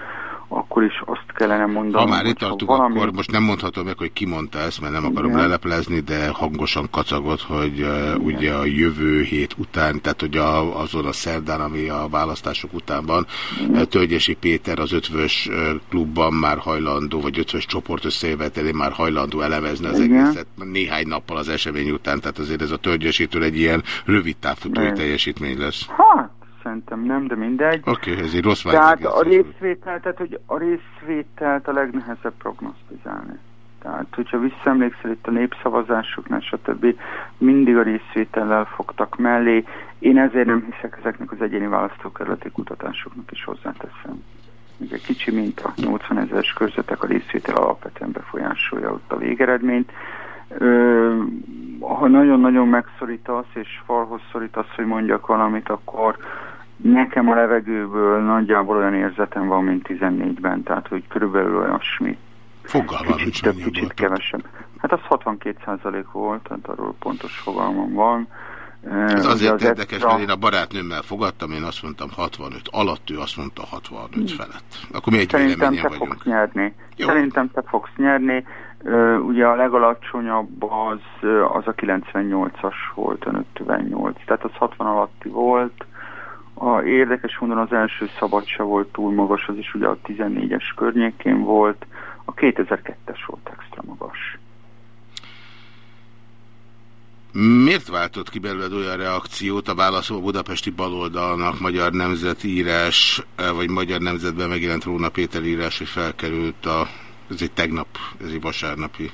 akkor is azt kellene mondanom, Ha már itt tartunk, valami... akkor most nem mondhatom meg, hogy ki mondta ezt, mert nem akarom Igen. leleplezni, de hangosan kacagott, hogy uh, ugye a jövő hét után, tehát hogy a, azon a szerdán, ami a választások után van, uh, Tölgyesi Péter az ötvös klubban már hajlandó, vagy ötvös csoport összejövetelén már hajlandó elemezni az Igen. egészet néhány nappal az esemény után, tehát azért ez a Tölgyesitől egy ilyen rövid távfutói Igen. teljesítmény lesz. Hát, szerintem nem, de mindegy. Oké, okay, ez egy rossz Tehát a részvétel, tehát hogy a részvételt a legnehezebb prognosztizálni. Tehát, hogyha visszaemlékszel itt a népszavazásoknál, stb. mindig a részvétellel fogtak mellé. Én ezért nem hiszek ezeknek az egyéni választókerületi kutatásoknak is hozzáteszem. Ugye kicsi, mint a 80 ezeres körzetek, a részvétel alapvetően befolyásolja ott a végeredményt. Ö, ha nagyon-nagyon megszorítasz, és falhoz szorítasz, hogy mondjak valamit, akkor nekem a levegőből nagyjából olyan érzetem van, mint 14-ben, tehát hogy körülbelül olyasmi. Fogalmam Kicsit több, kicsit kevesebb. Hát az 62% volt, tehát arról pontos fogalmam van. Ez azért az érdekes, extra- mert én a barátnőmmel fogadtam, én azt mondtam 65 alatt, ő azt mondta 65 felett. Akkor mi egy Szerintem te vagyunk. fogsz nyerni. Jó. Szerintem te fogsz nyerni. Ugye a legalacsonyabb az, az a 98-as volt, a 58. Tehát az 60 alatti volt. A érdekes módon az első szabad se volt túl magas, az is ugye a 14-es környékén volt. A 2002-es volt extra magas. Miért váltott ki belőled olyan reakciót a válaszol a budapesti baloldalnak, Magyar Nemzetírás, eh, vagy Magyar Nemzetben megjelent Róna Péter írás, hogy felkerült a, ez egy tegnap, ez egy vasárnapi.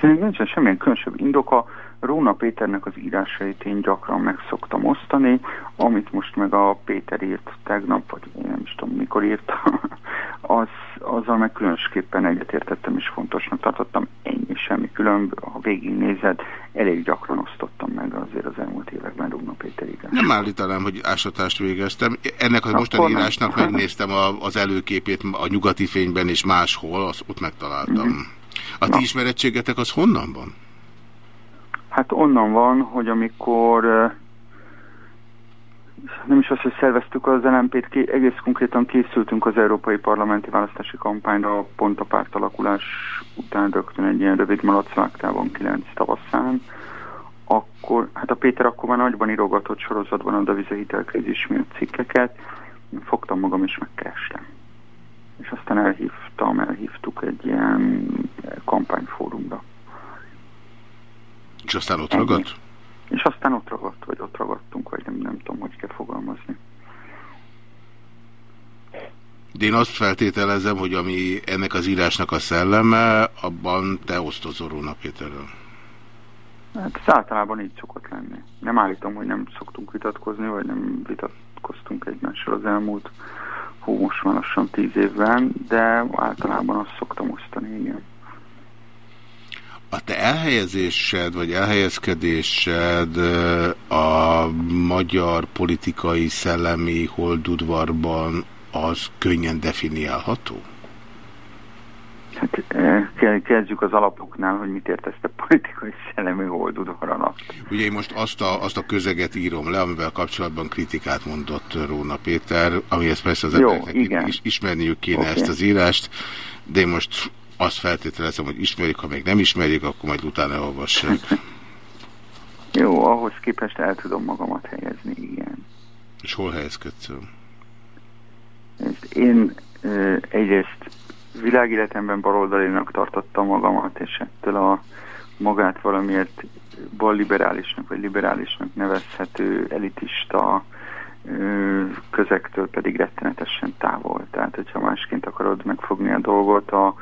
Szerintem nincsen semmilyen különösebb indoka. Róna Péternek az írásait én gyakran meg szoktam osztani, amit most meg a Péter írt tegnap, vagy én nem is tudom mikor írt, az, azzal meg különösképpen egyetértettem és fontosnak tartottam. Ennyi semmi külön, ha végignézed, elég gyakran osztottam meg azért az elmúlt években Róna Péter írásait. Nem állítanám, hogy ásatást végeztem. Ennek a Akkor mostani nem. írásnak megnéztem a, az előképét a nyugati fényben és máshol, azt ott megtaláltam. A ti ismerettségetek az honnan van? Hát onnan van, hogy amikor nem is az, hogy szerveztük az LMP-t, egész konkrétan készültünk az európai parlamenti választási kampányra pont a párt alakulás után rögtön egy ilyen rövid malacvágtában 9 tavaszán, akkor, hát a Péter akkor már nagyban írogatott sorozatban a Davize hitelkrízis miatt cikkeket, én fogtam magam és megkerestem. És aztán elhívtam, elhívtuk egy ilyen kampányfórumra. És aztán ott ragadt? És aztán ott ragadt, vagy ott ragadtunk, vagy nem, nem tudom, hogy kell fogalmazni. De én azt feltételezem, hogy ami ennek az írásnak a szelleme, abban te osztozol Róna Péterrel. Hát ez általában így szokott lenni. Nem állítom, hogy nem szoktunk vitatkozni, vagy nem vitatkoztunk egymással az elmúlt hú, most már lassan tíz évben, de általában azt szoktam osztani, igen. A te elhelyezésed, vagy elhelyezkedésed a magyar politikai szellemi holdudvarban az könnyen definiálható? Hát ke- kezdjük az alapoknál, hogy mit értesz te politikai szellemi holdudvar alatt. Ugye én most azt a, azt a közeget írom le, amivel kapcsolatban kritikát mondott Róna Péter, amihez persze az Jó, embereknek igen. is, ismerniük kéne Oké. ezt az írást, de én most azt feltételezem, hogy ismerik, ha még nem ismerik, akkor majd utána olvassák. Jó, ahhoz képest el tudom magamat helyezni, igen. És hol helyezkedsz én ö, egyrészt világéletemben baloldalinak tartottam magamat, és ettől a magát valamiért balliberálisnak vagy liberálisnak nevezhető elitista ö, közektől pedig rettenetesen távol. Tehát, hogyha másként akarod megfogni a dolgot, a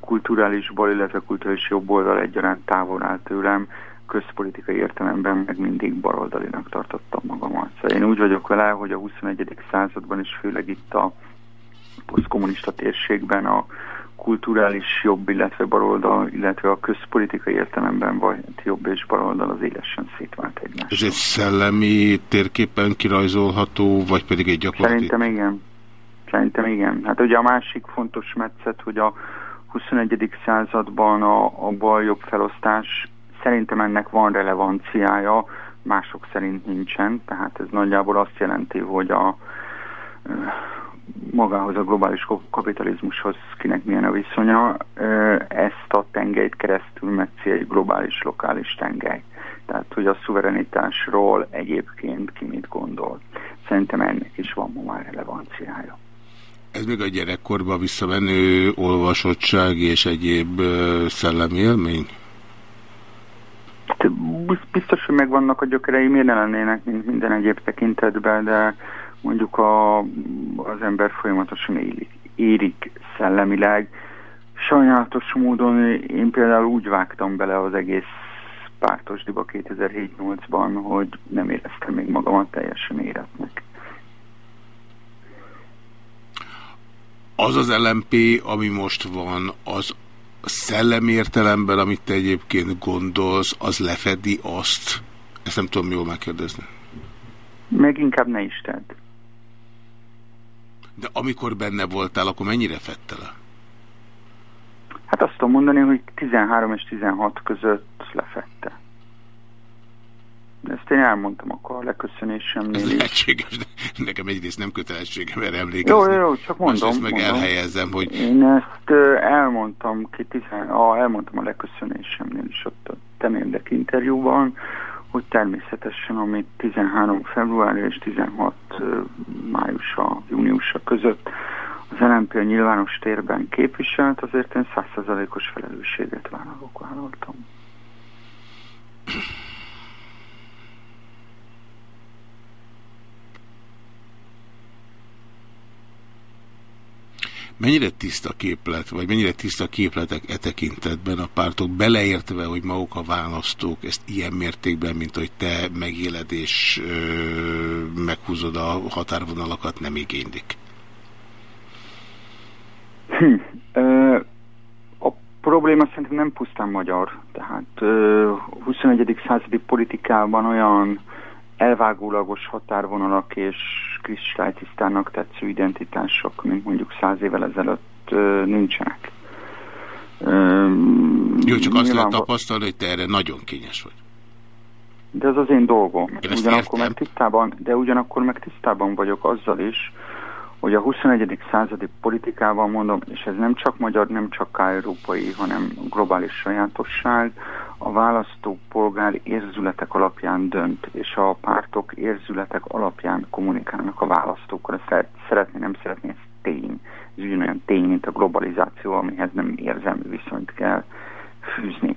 kulturális bal, illetve kulturális jobb oldal egyaránt távol áll tőlem, közpolitikai értelemben meg mindig baloldalinak tartottam magamat. Szóval én úgy vagyok vele, hogy a 21. században is főleg itt a posztkommunista térségben a kulturális jobb, illetve baloldal, illetve a közpolitikai értelemben vagy jobb és baloldal az élesen szétvált egymást. Ez egy szellemi térképen kirajzolható, vagy pedig egy gyakorlati... Szerintem igen. Szerintem igen. Hát ugye a másik fontos metszet, hogy a 21. században a, a bal-jobb felosztás szerintem ennek van relevanciája, mások szerint nincsen, tehát ez nagyjából azt jelenti, hogy a magához a globális kapitalizmushoz kinek milyen a viszonya, ezt a tengelyt keresztül metszi egy globális, lokális tengely. Tehát, hogy a szuverenitásról egyébként ki mit gondol. Szerintem ennek is van ma már relevanciája. Ez még a gyerekkorba visszamenő olvasottság és egyéb szellemi élmény? Hát, biz- Biztos, hogy megvannak a gyökerei, miért ne lennének, minden egyéb tekintetben, de mondjuk a, az ember folyamatosan élik, érik szellemileg. Sajnálatos módon én például úgy vágtam bele az egész pártosdiba 2007-8-ban, hogy nem éreztem még magamat teljesen éretnek. Az az LMP, ami most van, az szellemi értelemben, amit te egyébként gondolsz, az lefedi azt? Ezt nem tudom jól megkérdezni. Meg inkább ne is tedd. De amikor benne voltál, akkor mennyire fette le? Hát azt tudom mondani, hogy 13 és 16 között lefette. Ezt én elmondtam akkor a leköszönésemnél Ez lehetséges, de nekem egyrészt nem kötelességem erre emlékezni. Jó, jó, csak mondom. Másrészt meg mondom. elhelyezem, hogy Én ezt elmondtam ki, tizen, a, elmondtam a leköszönésemnél is ott a temérdek interjúban, hogy természetesen, amit 13 február és 16 ö, májusa, júniusa között az LNP a nyilvános térben képviselt, azért én százszerzalékos felelősséget vállalok, vállaltam. Mennyire tiszta képlet, vagy mennyire tiszta képletek e tekintetben a pártok, beleértve, hogy maguk a választók ezt ilyen mértékben, mint hogy te megéled és ö, meghúzod a határvonalakat, nem igénylik. Hm. A probléma szerintem nem pusztán magyar, tehát ö, 21. századi politikában olyan elvágólagos határvonalak és kristálytisztának tetsző identitások, mint mondjuk száz évvel ezelőtt nincsenek. Jó, csak azt lehet tapasztalni, hogy te erre nagyon kényes vagy. De ez az én dolgom. Én Ugyanakkor értem. meg tisztában, de ugyanakkor meg tisztában vagyok azzal is, hogy a 21. századi politikával mondom, és ez nem csak magyar, nem csak európai, hanem globális sajátosság, a választópolgár érzületek alapján dönt, és a pártok érzületek alapján kommunikálnak a választókkal. Ezt szeretni, nem szeretni, ez tény. Ez ugyanolyan tény, mint a globalizáció, amihez nem érzelmi viszonyt kell fűzni.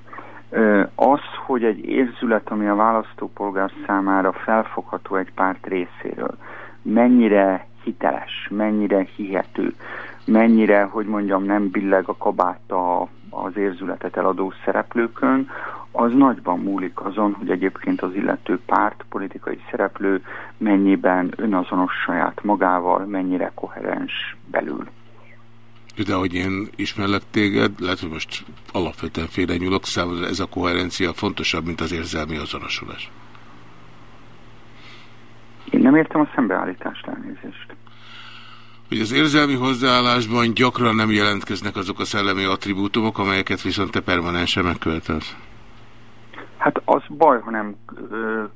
Az, hogy egy érzület, ami a választópolgár számára felfogható egy párt részéről, mennyire hiteles, mennyire hihető, mennyire, hogy mondjam, nem billeg a kabáta az érzületet eladó szereplőkön, az nagyban múlik azon, hogy egyébként az illető párt, politikai szereplő mennyiben önazonos saját magával, mennyire koherens belül. De hogy én ismerlek téged, lehet, hogy most alapvetően félre nyúlok, számomra ez a koherencia fontosabb, mint az érzelmi azonosulás. Én nem értem a szembeállítást, elnézést. Hogy az érzelmi hozzáállásban gyakran nem jelentkeznek azok a szellemi attribútumok, amelyeket viszont te permanensen megkövetelsz. Hát az baj, ha nem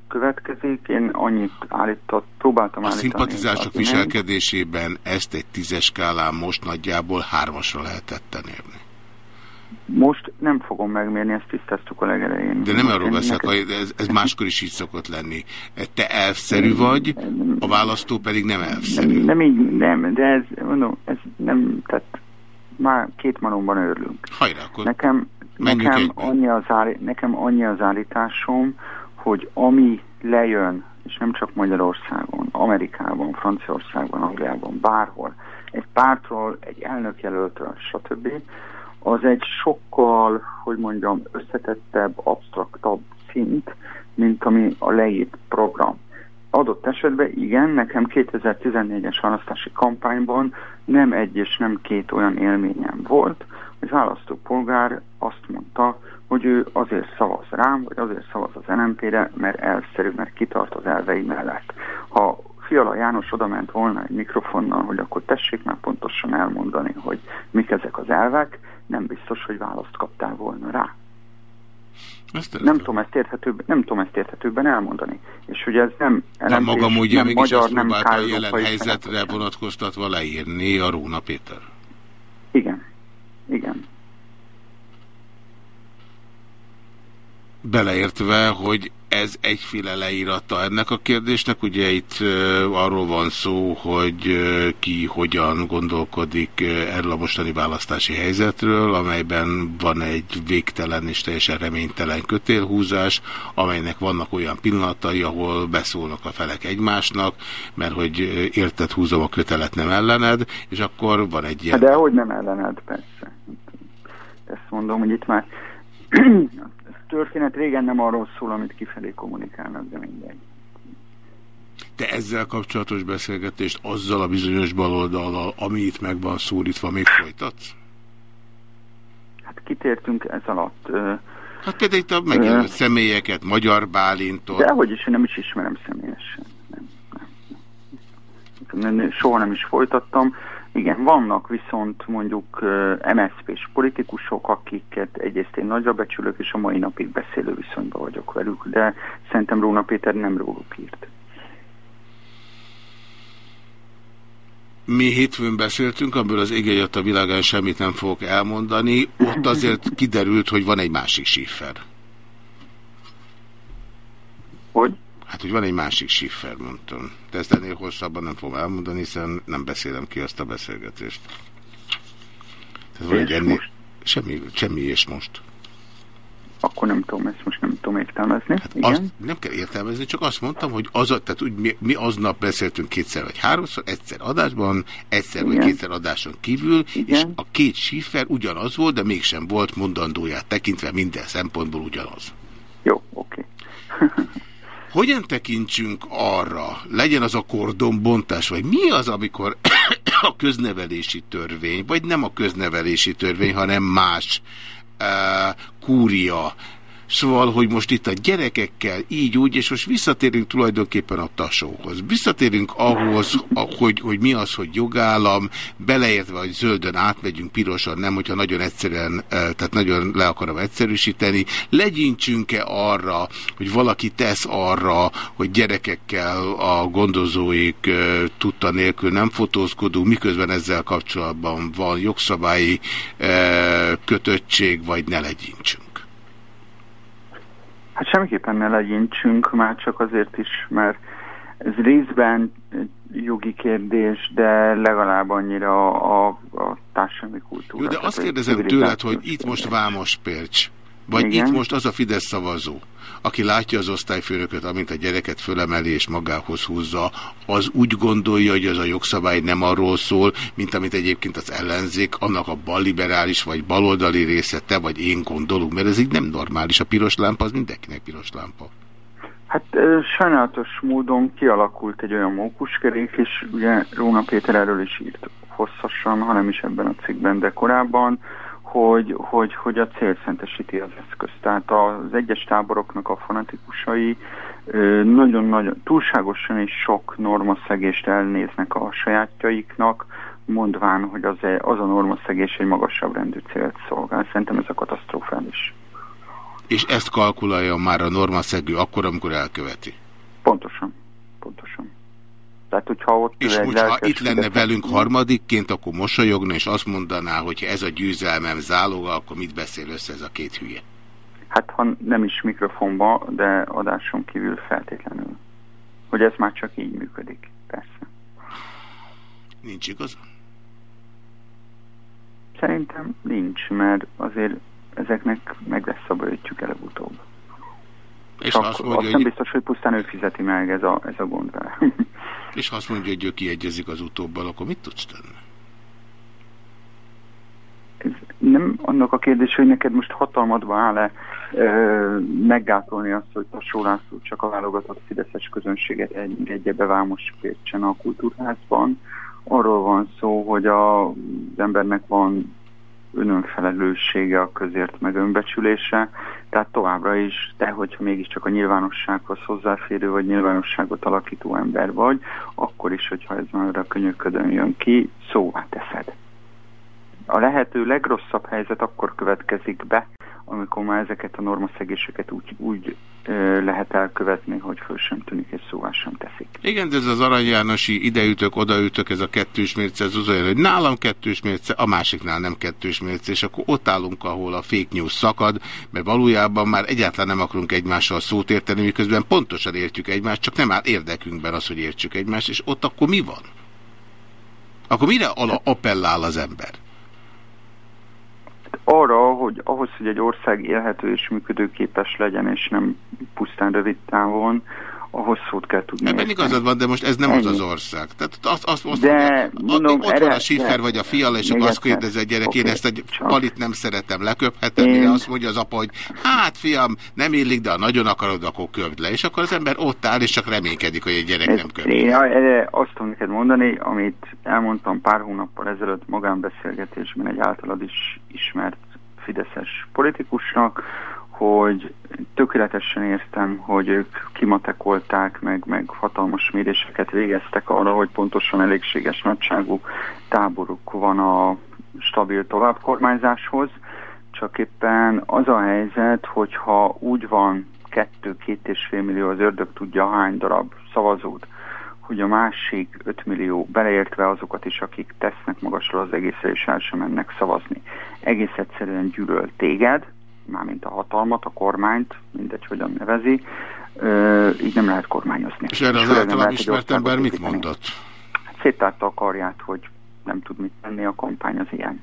következik, én annyit állított, próbáltam A állítani. szimpatizások hogy nem. viselkedésében ezt egy tízes skálán most nagyjából hármasra lehet tetten érni. Most nem fogom megmérni, ezt tisztáztuk a legelején. De nem Most arról én beszélek, neked- hogy ez, ez máskor is így szokott lenni. Te elfszerű vagy, a választó pedig nem elfszerű. Nem így, nem, de ez, mondom, ez nem, tehát már két malomban örülünk. Hajrá, akkor Nekem, nekem, egybe. annyi az áll, nekem annyi az állításom, hogy ami lejön, és nem csak Magyarországon, Amerikában, Franciaországban, Angliában, bárhol, egy pártról, egy elnökjelöltről, stb., az egy sokkal, hogy mondjam, összetettebb, absztraktabb szint, mint ami a leírt program. Adott esetben igen, nekem 2014-es választási kampányban nem egy és nem két olyan élményem volt, hogy választópolgár azt mondta, hogy ő azért szavaz rám, vagy azért szavaz az NMP-re, mert elszerű, mert kitart az elvei mellett. Ha Fiala János oda ment volna egy mikrofonnal, hogy akkor tessék már pontosan elmondani, hogy mik ezek az elvek, nem biztos, hogy választ kaptál volna rá. Ezt Nem tudom, ezt érthetőbb, nem tudom ezt érthetőbben elmondani. És ugye ez nem De LMP-s, maga módja nem magyar, azt nem a jelen helyzetre vonatkoztatva leírni a Róna Péter. Igen. Igen. Beleértve, hogy ez egyféle leírata ennek a kérdésnek, ugye itt arról van szó, hogy ki hogyan gondolkodik erről a mostani választási helyzetről, amelyben van egy végtelen és teljesen reménytelen kötélhúzás, amelynek vannak olyan pillanatai, ahol beszólnak a felek egymásnak, mert hogy érted húzom a kötelet nem ellened, és akkor van egy ilyen Hát de hogy nem ellened, persze. Ezt mondom, hogy itt már történet régen nem arról szól, amit kifelé kommunikálnak, de mindegy. Te ezzel kapcsolatos beszélgetést azzal a bizonyos baloldallal, ami itt meg van szólítva, még folytatsz? Hát kitértünk ez alatt. Hát például itt a megjelölt Ö. személyeket, Magyar Bálintot. De hogy is, én nem is ismerem személyesen. Nem, nem. Nem, Soha nem is folytattam. Igen, vannak viszont mondjuk MSZP-s politikusok, akiket egyrészt én nagyra becsülök, és a mai napig beszélő viszonyban vagyok velük, de szerintem Róna Péter nem róluk írt. Mi hétfőn beszéltünk, amiből az ég a világán semmit nem fogok elmondani. Ott azért kiderült, hogy van egy másik sífer. Hogy? Hát, hogy van egy másik sífer, mondtam. De ezt ennél hosszabban nem fogom elmondani, hiszen nem beszélem ki azt a beszélgetést. Tehát van egy És ennél... most? Semmi, semmi és most. Akkor nem tudom, ezt most nem tudom értelmezni. Hát Igen? Azt nem kell értelmezni, csak azt mondtam, hogy az, tehát úgy mi, mi aznap beszéltünk kétszer vagy háromszor, egyszer adásban, egyszer vagy Igen. kétszer adáson kívül, Igen. és a két sífer ugyanaz volt, de mégsem volt mondandóját tekintve minden szempontból ugyanaz. Jó, oké. Hogyan tekintsünk arra, legyen az a kordonbontás, vagy mi az, amikor a köznevelési törvény, vagy nem a köznevelési törvény, hanem más uh, kúria, Szóval, hogy most itt a gyerekekkel így úgy, és most visszatérünk tulajdonképpen a tasóhoz. Visszatérünk ahhoz, hogy, hogy mi az, hogy jogállam, beleértve, hogy zöldön átmegyünk, pirosan nem, hogyha nagyon egyszerűen, eh, tehát nagyon le akarom egyszerűsíteni. Legyintsünk-e arra, hogy valaki tesz arra, hogy gyerekekkel a gondozóik eh, tudta nélkül nem fotózkodunk, miközben ezzel kapcsolatban van jogszabályi eh, kötöttség, vagy ne legyintsünk. Hát semmiképpen ne legyintsünk, már csak azért is, mert ez részben jogi kérdés, de legalább annyira a, a, a társadalmi kultúra. Jó, de azt kérdezem tőled, hogy itt most Vámos Pércs Vagy Igen. itt most az a Fidesz szavazó, aki látja az osztályfőnököt, amint a gyereket fölemeli és magához húzza, az úgy gondolja, hogy az a jogszabály nem arról szól, mint amit egyébként az ellenzék, annak a balliberális vagy baloldali része, te vagy én gondolunk, mert ez így nem normális. A piros lámpa az mindenkinek piros lámpa. Hát sajnálatos módon kialakult egy olyan mókuskerék, és ugye Róna Péter erről is írt hosszasan, hanem is ebben a cikkben, de korábban, hogy, hogy, hogy a cél szentesíti az eszközt. Tehát az egyes táboroknak a fanatikusai nagyon-nagyon túlságosan és sok normaszegést elnéznek a sajátjaiknak, mondván, hogy az, e- az a normaszegés egy magasabb rendű célt szolgál. Szerintem ez a katasztrofális. És ezt kalkulálja már a normaszegő akkor, amikor elköveti. Pontosan. Pontosan. Tehát, hogyha ott És hogyha itt lenne Fideszes- velünk harmadikként, akkor mosolyogna, és azt mondaná, hogy ez a győzelmem záloga, akkor mit beszél össze ez a két hülye? Hát, ha nem is mikrofonba, de adáson kívül feltétlenül. Hogy ez már csak így működik, persze. Nincs igaz? Szerintem nincs, mert azért ezeknek meg lesz bőtjük előbb-utóbb. És Csak azt mondja, azt nem hogy, biztos, hogy pusztán ő fizeti meg ez a, ez a gond vele. és ha azt mondja, hogy ő kiegyezik az utóbbal, akkor mit tudsz tenni? nem annak a kérdés, hogy neked most hatalmadba áll-e meggátolni azt, hogy Tassó László csak a válogatott fideszes közönséget engedje be Vámos Pécsen a kultúrházban. Arról van szó, hogy a, az embernek van önönfelelőssége a közért meg önbecsülése, tehát továbbra is, te, hogyha mégiscsak a nyilvánossághoz hozzáférő vagy nyilvánosságot alakító ember vagy, akkor is, hogyha ez már a könyöködön jön ki, szóvá teszed. A lehető legrosszabb helyzet akkor következik be, amikor már ezeket a normaszegéseket úgy, úgy ö, lehet elkövetni, hogy föl sem tűnik és szóvá sem teszik. Igen, de ez az Arany Jánosi ideütök, odaütök, ez a kettős mérce, ez az olyan, hogy nálam kettős mérce, a másiknál nem kettős mérce, és akkor ott állunk, ahol a fake news szakad, mert valójában már egyáltalán nem akarunk egymással szót érteni, miközben pontosan értjük egymást, csak nem áll érdekünkben az, hogy értsük egymást, és ott akkor mi van? Akkor mire appellál az ember? Arra, hogy ahhoz, hogy egy ország élhető és működőképes legyen, és nem pusztán rövid távon, ahhoz szót kell tudni Ebben igazad van, de most ez nem az Ennyi. az ország. Tehát azt, azt, azt De, mondja, mondom, ott van erre- a Schiffer vagy a fiala, és akkor azt kérdezi a gyerek, én Oké, ezt egy csak- palit nem szeretem, leköphetem, Én- mire azt mondja az apa, hogy hát fiam, nem illik, de ha nagyon akarod, akkor köpd le. És akkor az ember ott áll, és csak reménykedik, hogy egy gyerek nem köpi. Én erre azt tudom neked mondani, amit elmondtam pár hónappal ezelőtt magánbeszélgetésben egy általad is ismert fideszes politikusnak, hogy tökéletesen értem, hogy ők kimatekolták, meg, meg hatalmas méréseket végeztek arra, hogy pontosan elégséges nagyságú táboruk van a stabil továbbkormányzáshoz, csak éppen az a helyzet, hogyha úgy van kettő-két és fél millió, az ördög tudja hány darab szavazót, hogy a másik 5 millió, beleértve azokat is, akik tesznek magasra az egészre, és el sem mennek szavazni, egész egyszerűen gyűlöl téged, mármint a hatalmat, a kormányt, mindegy, hogyan nevezi, ö, így nem lehet kormányozni. És erre az egy ismert ember mit építeni. mondott? Széttárta a karját, hogy nem tud mit tenni, a kampány az ilyen.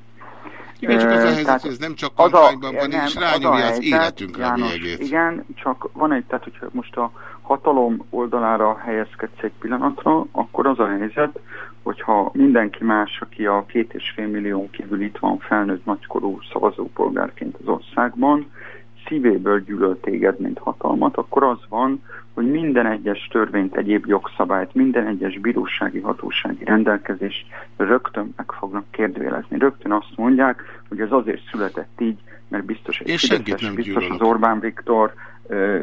Igen, csak az a helyzet, tehát hogy ez nem csak az kampányban van, nem, és az rányomja az helyzet, életünkre János, bélyegét. Igen, csak van egy, tehát hogyha most a hatalom oldalára helyezkedsz egy pillanatra, akkor az a helyzet, hogyha mindenki más, aki a két és fél millió kívül itt van felnőtt nagykorú szavazópolgárként az országban, szívéből gyűlöl téged, mint hatalmat, akkor az van, hogy minden egyes törvényt, egyéb jogszabályt, minden egyes bírósági hatósági rendelkezést rögtön meg fognak kérdőjelezni. Rögtön azt mondják, hogy ez azért született így, mert biztos egy senkit Fideszes, biztos gyűlölök. az Orbán Viktor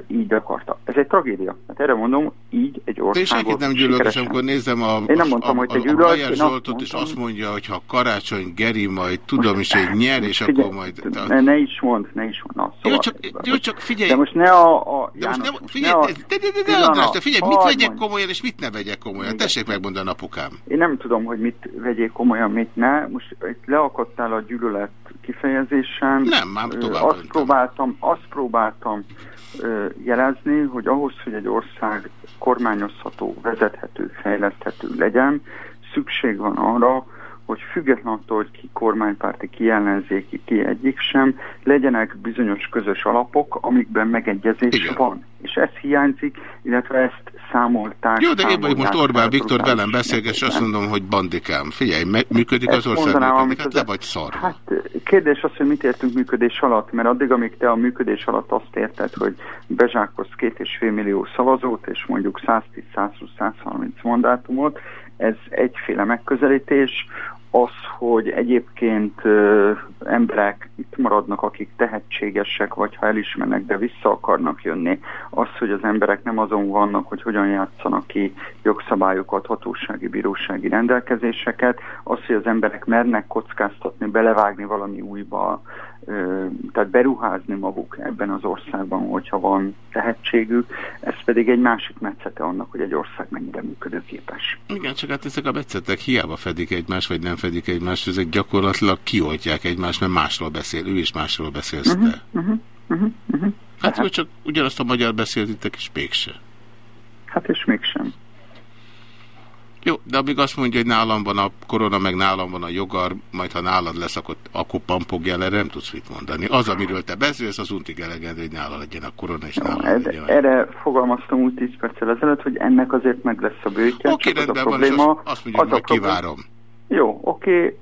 így akarta. Ez egy tragédia. Hát erre mondom, így egy én országot senkit nem gyűlölök, és amikor nézem a, Én nem mondtam, a, hogy te a, a gyűlölsz, Bajer Zsoltot, és mondtam- azt mondja, hogy ha Karácsony Geri majd tudom is, hogy nyer, és Figyelj, akkor majd... Ne, ne is mond, ne is mond. Na, Jó, szóval, csak, jó, csak figyelj, De most ne a... a de most János, ne, most figyelj, ne a- de, de, de, de, de, András, de figyelj, mit vegyek komolyan, és mit ne vegyek komolyan? Igen. Tessék megmondani, apukám. Én nem tudom, hogy mit vegyék komolyan, mit ne. Most itt leakadtál a gyűlölet kifejezésen. Nem, már tovább Azt próbáltam, azt próbáltam jelezni, hogy ahhoz, hogy egy ország kormányozható, vezethető, fejleszthető legyen, szükség van arra, hogy független attól, hogy ki kormánypárti, ki ellenzéki, ki egyik sem, legyenek bizonyos közös alapok, amikben megegyezés Igen. van. És ez hiányzik, illetve ezt számolták. Jó, de én vagyok most Orbán Viktor velem beszélges, és azt mondom, hogy bandikám. Figyelj, működik az ország, mondanám, működik, hát le vagy szarva. Hát kérdés az, hogy mit értünk működés alatt, mert addig, amíg te a működés alatt azt érted, hogy bezsákolsz két és fél millió szavazót, és mondjuk 110-120-130 mandátumot, ez egyféle megközelítés, az, hogy egyébként ö, emberek itt maradnak, akik tehetségesek, vagy ha elismernek, de vissza akarnak jönni, az, hogy az emberek nem azon vannak, hogy hogyan játszanak ki jogszabályokat, hatósági, bírósági rendelkezéseket, az, hogy az emberek mernek kockáztatni, belevágni valami újba, tehát beruházni maguk ebben az országban, hogyha van tehetségük, ez pedig egy másik metszete annak, hogy egy ország mennyire működőképes. Igen, csak hát ezek a metszetek hiába fedik egymást, vagy nem fedik egymást, ezek gyakorlatilag kioltják egymást, mert másról beszél, ő is másról beszélsz te. Uh-huh, uh-huh, uh-huh. Hát vagy csak ugyanazt a magyar beszéltitek, és mégse. Hát és mégsem. Jó, de amíg azt mondja, hogy nálam van a korona, meg nálam van a jogar, majd ha nálad lesz, akkor, akkor pampogjál, erre nem tudsz mit mondani. Az, amiről te beszélsz, az untig elegendő, hogy nála legyen a korona, és nála Ez, legyen erre fogalmaztam úgy 10 perccel ezelőtt, hogy ennek azért meg lesz a bőtje. Oké, a rendben van, és probléma, azt, azt mondjuk, az problém- kivárom. Jó, oké,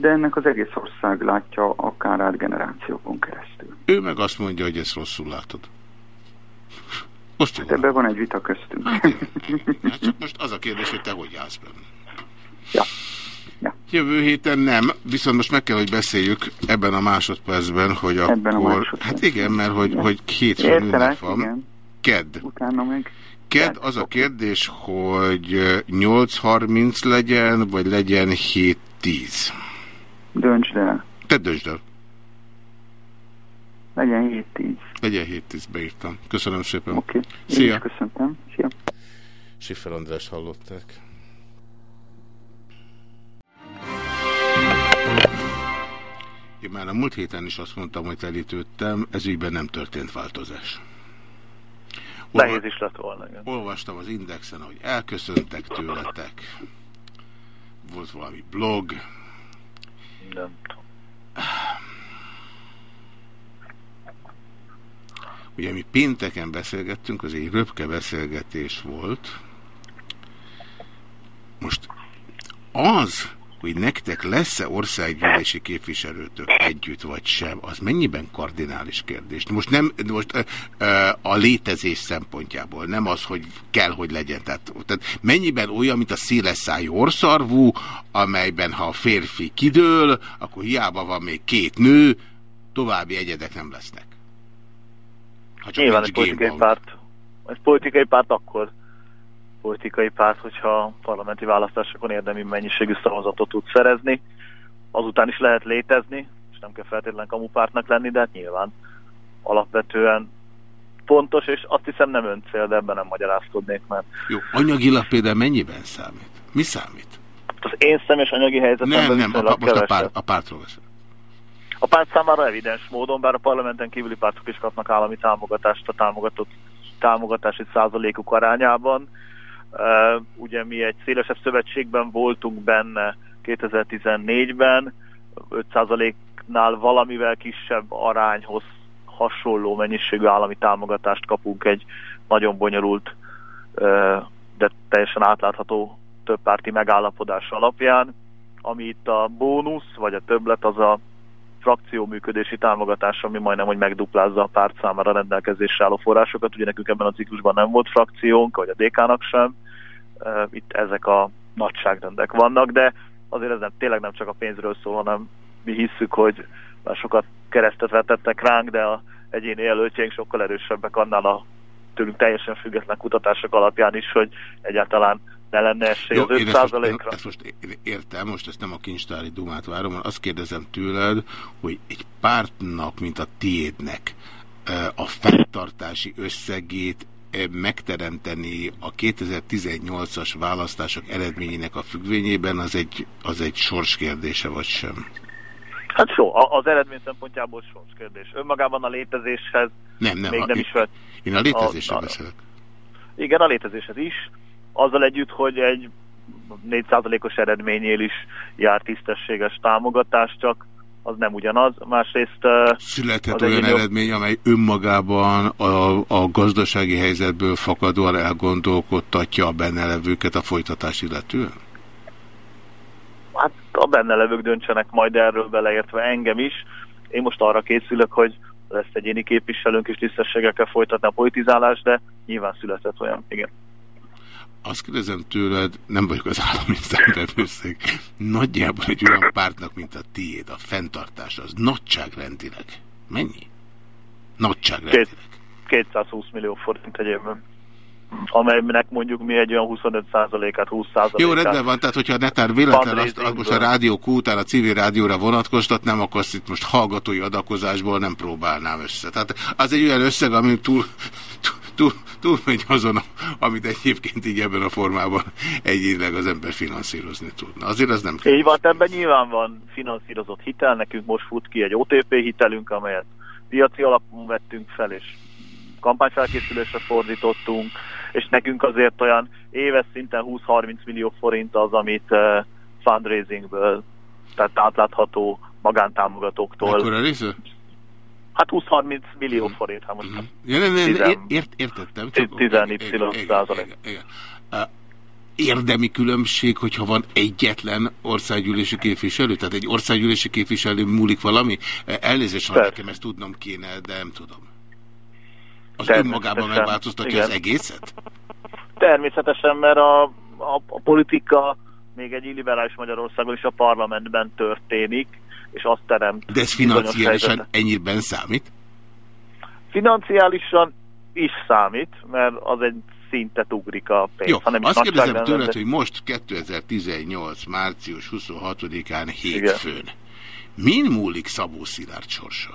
de ennek az egész ország látja akár át generációkon keresztül. Ő meg azt mondja, hogy ezt rosszul látod. Most Hát ebben van egy vita köztünk. Hát csak most az a kérdés, hogy te hogy állsz benne. Ja. Ja. Jövő héten nem, viszont most meg kell, hogy beszéljük ebben a másodpercben, hogy Ebben a akkor... másodpercben. Hát igen, mert hogy, hogy hétfőn ünnep van. igen. Kedd. Utána meg. Kedd az a kérdés, hogy ö, 8.30 legyen, vagy legyen 7.10. Döntsd el. Te döntsd el. Legyen 7-10. Legyen 7.10, beírtam. Köszönöm szépen. Oké. Szia. Én is köszöntem. Szia. Siffer Andrást hallották. Én már a múlt héten is azt mondtam, hogy telítődtem, ez ügyben nem történt változás. Nehéz is lett volna. Igen. Olvastam az Indexen, hogy elköszöntek tőletek. Volt valami blog. Nem Ugye mi pénteken beszélgettünk, az egy röpke beszélgetés volt. Most az, hogy nektek lesz-e országgyűlési képviselőtök együtt vagy sem, az mennyiben kardinális kérdés? Most nem most ö, a létezés szempontjából, nem az, hogy kell, hogy legyen. Tehát, tehát mennyiben olyan, mint a széles szájú orszarvú, amelyben ha a férfi kidől, akkor hiába van még két nő, további egyedek nem lesznek. Ha csak Nyilván egy politikai gémbank. párt, egy politikai párt akkor politikai párt, hogyha parlamenti választásokon érdemi mennyiségű szavazatot tud szerezni. Azután is lehet létezni, és nem kell feltétlenül kamupártnak lenni, de hát nyilván alapvetően fontos, és azt hiszem nem öncél, de ebben nem magyarázkodnék, mert Jó, anyagilag például mennyiben számít? Mi számít? az én személyes anyagi helyzetemben Nem, nem, a, most a, pár, a pártról beszél. A párt számára evidens módon, bár a parlamenten kívüli pártok is kapnak állami támogatást a támogatott támogatási százalékuk arányában. Ugye mi egy szélesebb szövetségben voltunk benne 2014-ben, 5%-nál valamivel kisebb arányhoz hasonló mennyiségű állami támogatást kapunk egy nagyon bonyolult, de teljesen átlátható többpárti megállapodás alapján. Ami itt a bónusz, vagy a többlet, az a frakció működési támogatás, ami majdnem, hogy megduplázza a párt számára rendelkezésre álló forrásokat. Ugye nekünk ebben a ciklusban nem volt frakciónk, vagy a DK-nak sem. Itt ezek a nagyságrendek vannak, de azért ez nem, tényleg nem csak a pénzről szól, hanem mi hisszük, hogy már sokat keresztet vetettek ránk, de a egyéni jelöltjeink sokkal erősebbek annál a tőlünk teljesen független kutatások alapján is, hogy egyáltalán ne lenne esély az én ezt most, 5%-ra. ezt most értem, most ezt nem a kincstári dumát várom, hanem azt kérdezem tőled, hogy egy pártnak, mint a tiédnek eh, a fenntartási összegét eh, megteremteni a 2018-as választások eredményének a függvényében, az egy, az egy sorskérdése vagy sem? Hát so, az eredmény szempontjából sors kérdés. Önmagában a létezéshez Nem, nem. még nem is vett. Én a létezésről a- beszélek. Igen, a létezéshez is. Azzal együtt, hogy egy 4%-os eredményél is jár tisztességes támogatás, csak az nem ugyanaz. Másrészt Született olyan egyéni- eredmény, amely önmagában a, a gazdasági helyzetből fakadóan elgondolkodtatja a benne levőket a folytatás illetően? hát a benne levők döntsenek majd erről beleértve engem is. Én most arra készülök, hogy lesz egyéni képviselőnk és tisztességgel kell folytatni a politizálást, de nyilván született olyan, igen. Azt kérdezem tőled, nem vagyok az állami számbevőszék, nagyjából egy olyan pártnak, mint a tiéd, a fenntartás, az nagyságrendileg. Mennyi? Nagyságrendileg. Két, 220 millió forint egy évben. Amelynek mondjuk mi egy olyan 25%-át, 20%-át. Jó, rendben van, tehát hogyha netán véletlen azt, azt most a rádió után a civil rádióra vonatkoztatnám, akkor azt itt most hallgatói adakozásból nem próbálnám össze. Tehát az egy olyan összeg, ami túl, túl, túl, túl megy azon, amit egyébként így ebben a formában egyénileg az ember finanszírozni tudna. Azért az nem kell. Így van, ebben nyilván van finanszírozott hitel, nekünk most fut ki egy OTP hitelünk, amelyet piaci alapon vettünk fel, és kampányfelkészülésre fordítottunk, és nekünk azért olyan éves szinten 20-30 millió forint az, amit uh, fundraisingből, tehát átlátható magántámogatóktól. Mekkora része? Hát 20-30 millió forint, hát most Ja, nem, nem, ért, értettem. 10 Y százalék. Érdemi különbség, hogyha van egyetlen országgyűlési képviselő? Tehát egy országgyűlési képviselő múlik valami? Elnézést, ha nekem ezt tudnom kéne, de nem tudom. Az önmagában megváltoztatja az Igen. egészet? Természetesen, mert a, a, a politika még egy illiberális Magyarországon is a parlamentben történik, és azt teremt De ez financiálisan ennyiben számít? Financiálisan is számít, mert az egy szintet ugrik a pénz. Jó, hanem azt kérdezem tőled, hogy most 2018. március 26-án hétfőn. Min múlik Szabó Szilárd sorsa?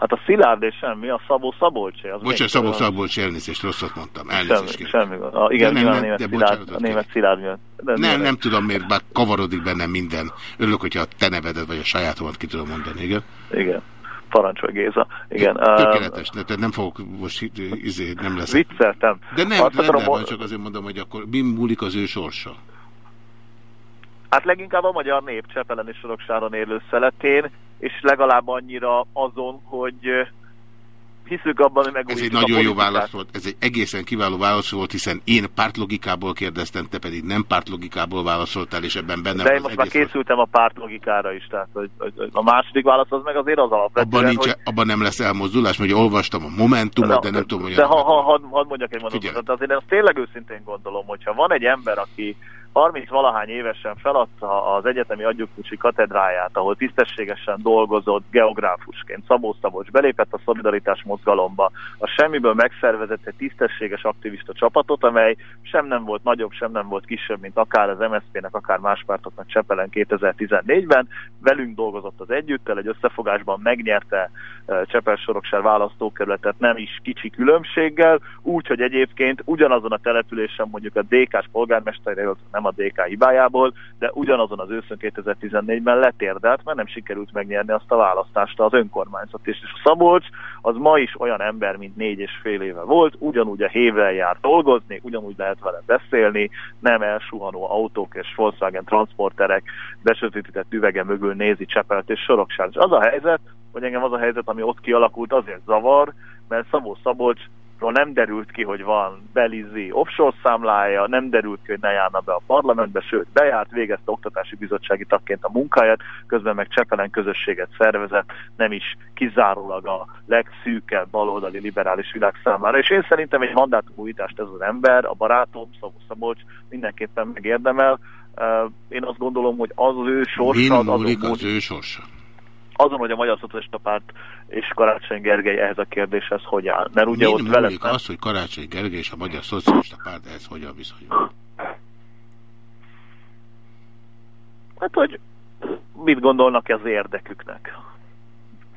Hát a Szilárd és semmi, a Szabó Szabolcsé. Az Bocsánat, Szabó olyan- Szabolcs, elnézést, rosszat mondtam. Elnézést Semmi, semmi. gond. A, igen, De nem, nem, nem, a nem, német de Szilárd, bocsánatot a német Szilárd miatt. De Nem, miért? nem tudom miért, bár kavarodik bennem minden. Örülök, hogyha a te nevedet vagy a sajátomat ki tudom mondani, igen. Igen. Parancsolj Géza. Igen. Tökéletes, de te nem fogok most izé, nem lesz. Vicceltem. De nem, rendben csak azért mondom, hogy akkor mi múlik az ő sorsa? Hát leginkább a magyar nép Csepelen és Soroksáron élő szeletén, és legalább annyira azon, hogy hiszük abban, hogy Ez megújítjuk egy a nagyon jó válasz volt, ez egy egészen kiváló válasz volt, hiszen én pártlogikából kérdeztem, te pedig nem pártlogikából válaszoltál, és ebben benne De én most már készültem a párt logikára is, tehát hogy, hogy, a második válasz az meg azért az alapvetően, Abban, nincs, hogy abban nem lesz elmozdulás, mert olvastam a Momentumot, de nem tudom, hogy De ha, ha, hadd had mondjak egy mondatot, azért én azt tényleg őszintén gondolom, hogyha van egy ember, aki 30-valahány évesen feladta az egyetemi adjunktusi katedráját, ahol tisztességesen dolgozott geográfusként, Szabó Szabolcs belépett a szolidaritás mozgalomba, a semmiből megszervezett egy tisztességes aktivista csapatot, amely sem nem volt nagyobb, sem nem volt kisebb, mint akár az MSZP-nek, akár más pártoknak Csepelen 2014-ben. Velünk dolgozott az együttel, egy összefogásban megnyerte eh, Csepel-Sorokság választókerületet nem is kicsi különbséggel, úgy, hogy egyébként ugyanazon a településen mondjuk a DK-s polgármester, a DK hibájából, de ugyanazon az őszön 2014-ben letérdelt, mert nem sikerült megnyerni azt a választást az önkormányzat. És a Szabolcs az ma is olyan ember, mint négy és fél éve volt, ugyanúgy a hével jár dolgozni, ugyanúgy lehet vele beszélni, nem elsuhanó autók és Volkswagen transporterek besötétített üvege mögül nézi Csepelt és Sorokság. És az a helyzet, hogy engem az a helyzet, ami ott kialakult, azért zavar, mert Szabó Szabolcs nem derült ki, hogy van Belizi offshore számlája, nem derült ki, hogy ne járna be a parlamentbe, sőt, bejárt, végezte oktatási bizottsági tagként a munkáját, közben meg Csepelen közösséget szervezett, nem is kizárólag a legszűkebb baloldali liberális világ számára. És én szerintem egy mandátumújítást ez az ember, a barátom, Szabó Szabolcs mindenképpen megérdemel. Én azt gondolom, hogy az az ő sorsa, Min az az ő sorsa? Azon, hogy a Magyar Szocialista Párt és Karácsony Gergely ehhez a kérdéshez hogy áll. Mert ugye Min ott múlik az, hogy Karácsony Gergely és a Magyar Szocialista Párt ehhez hogyan viszonyul? Hát, hogy mit gondolnak ez érdeküknek.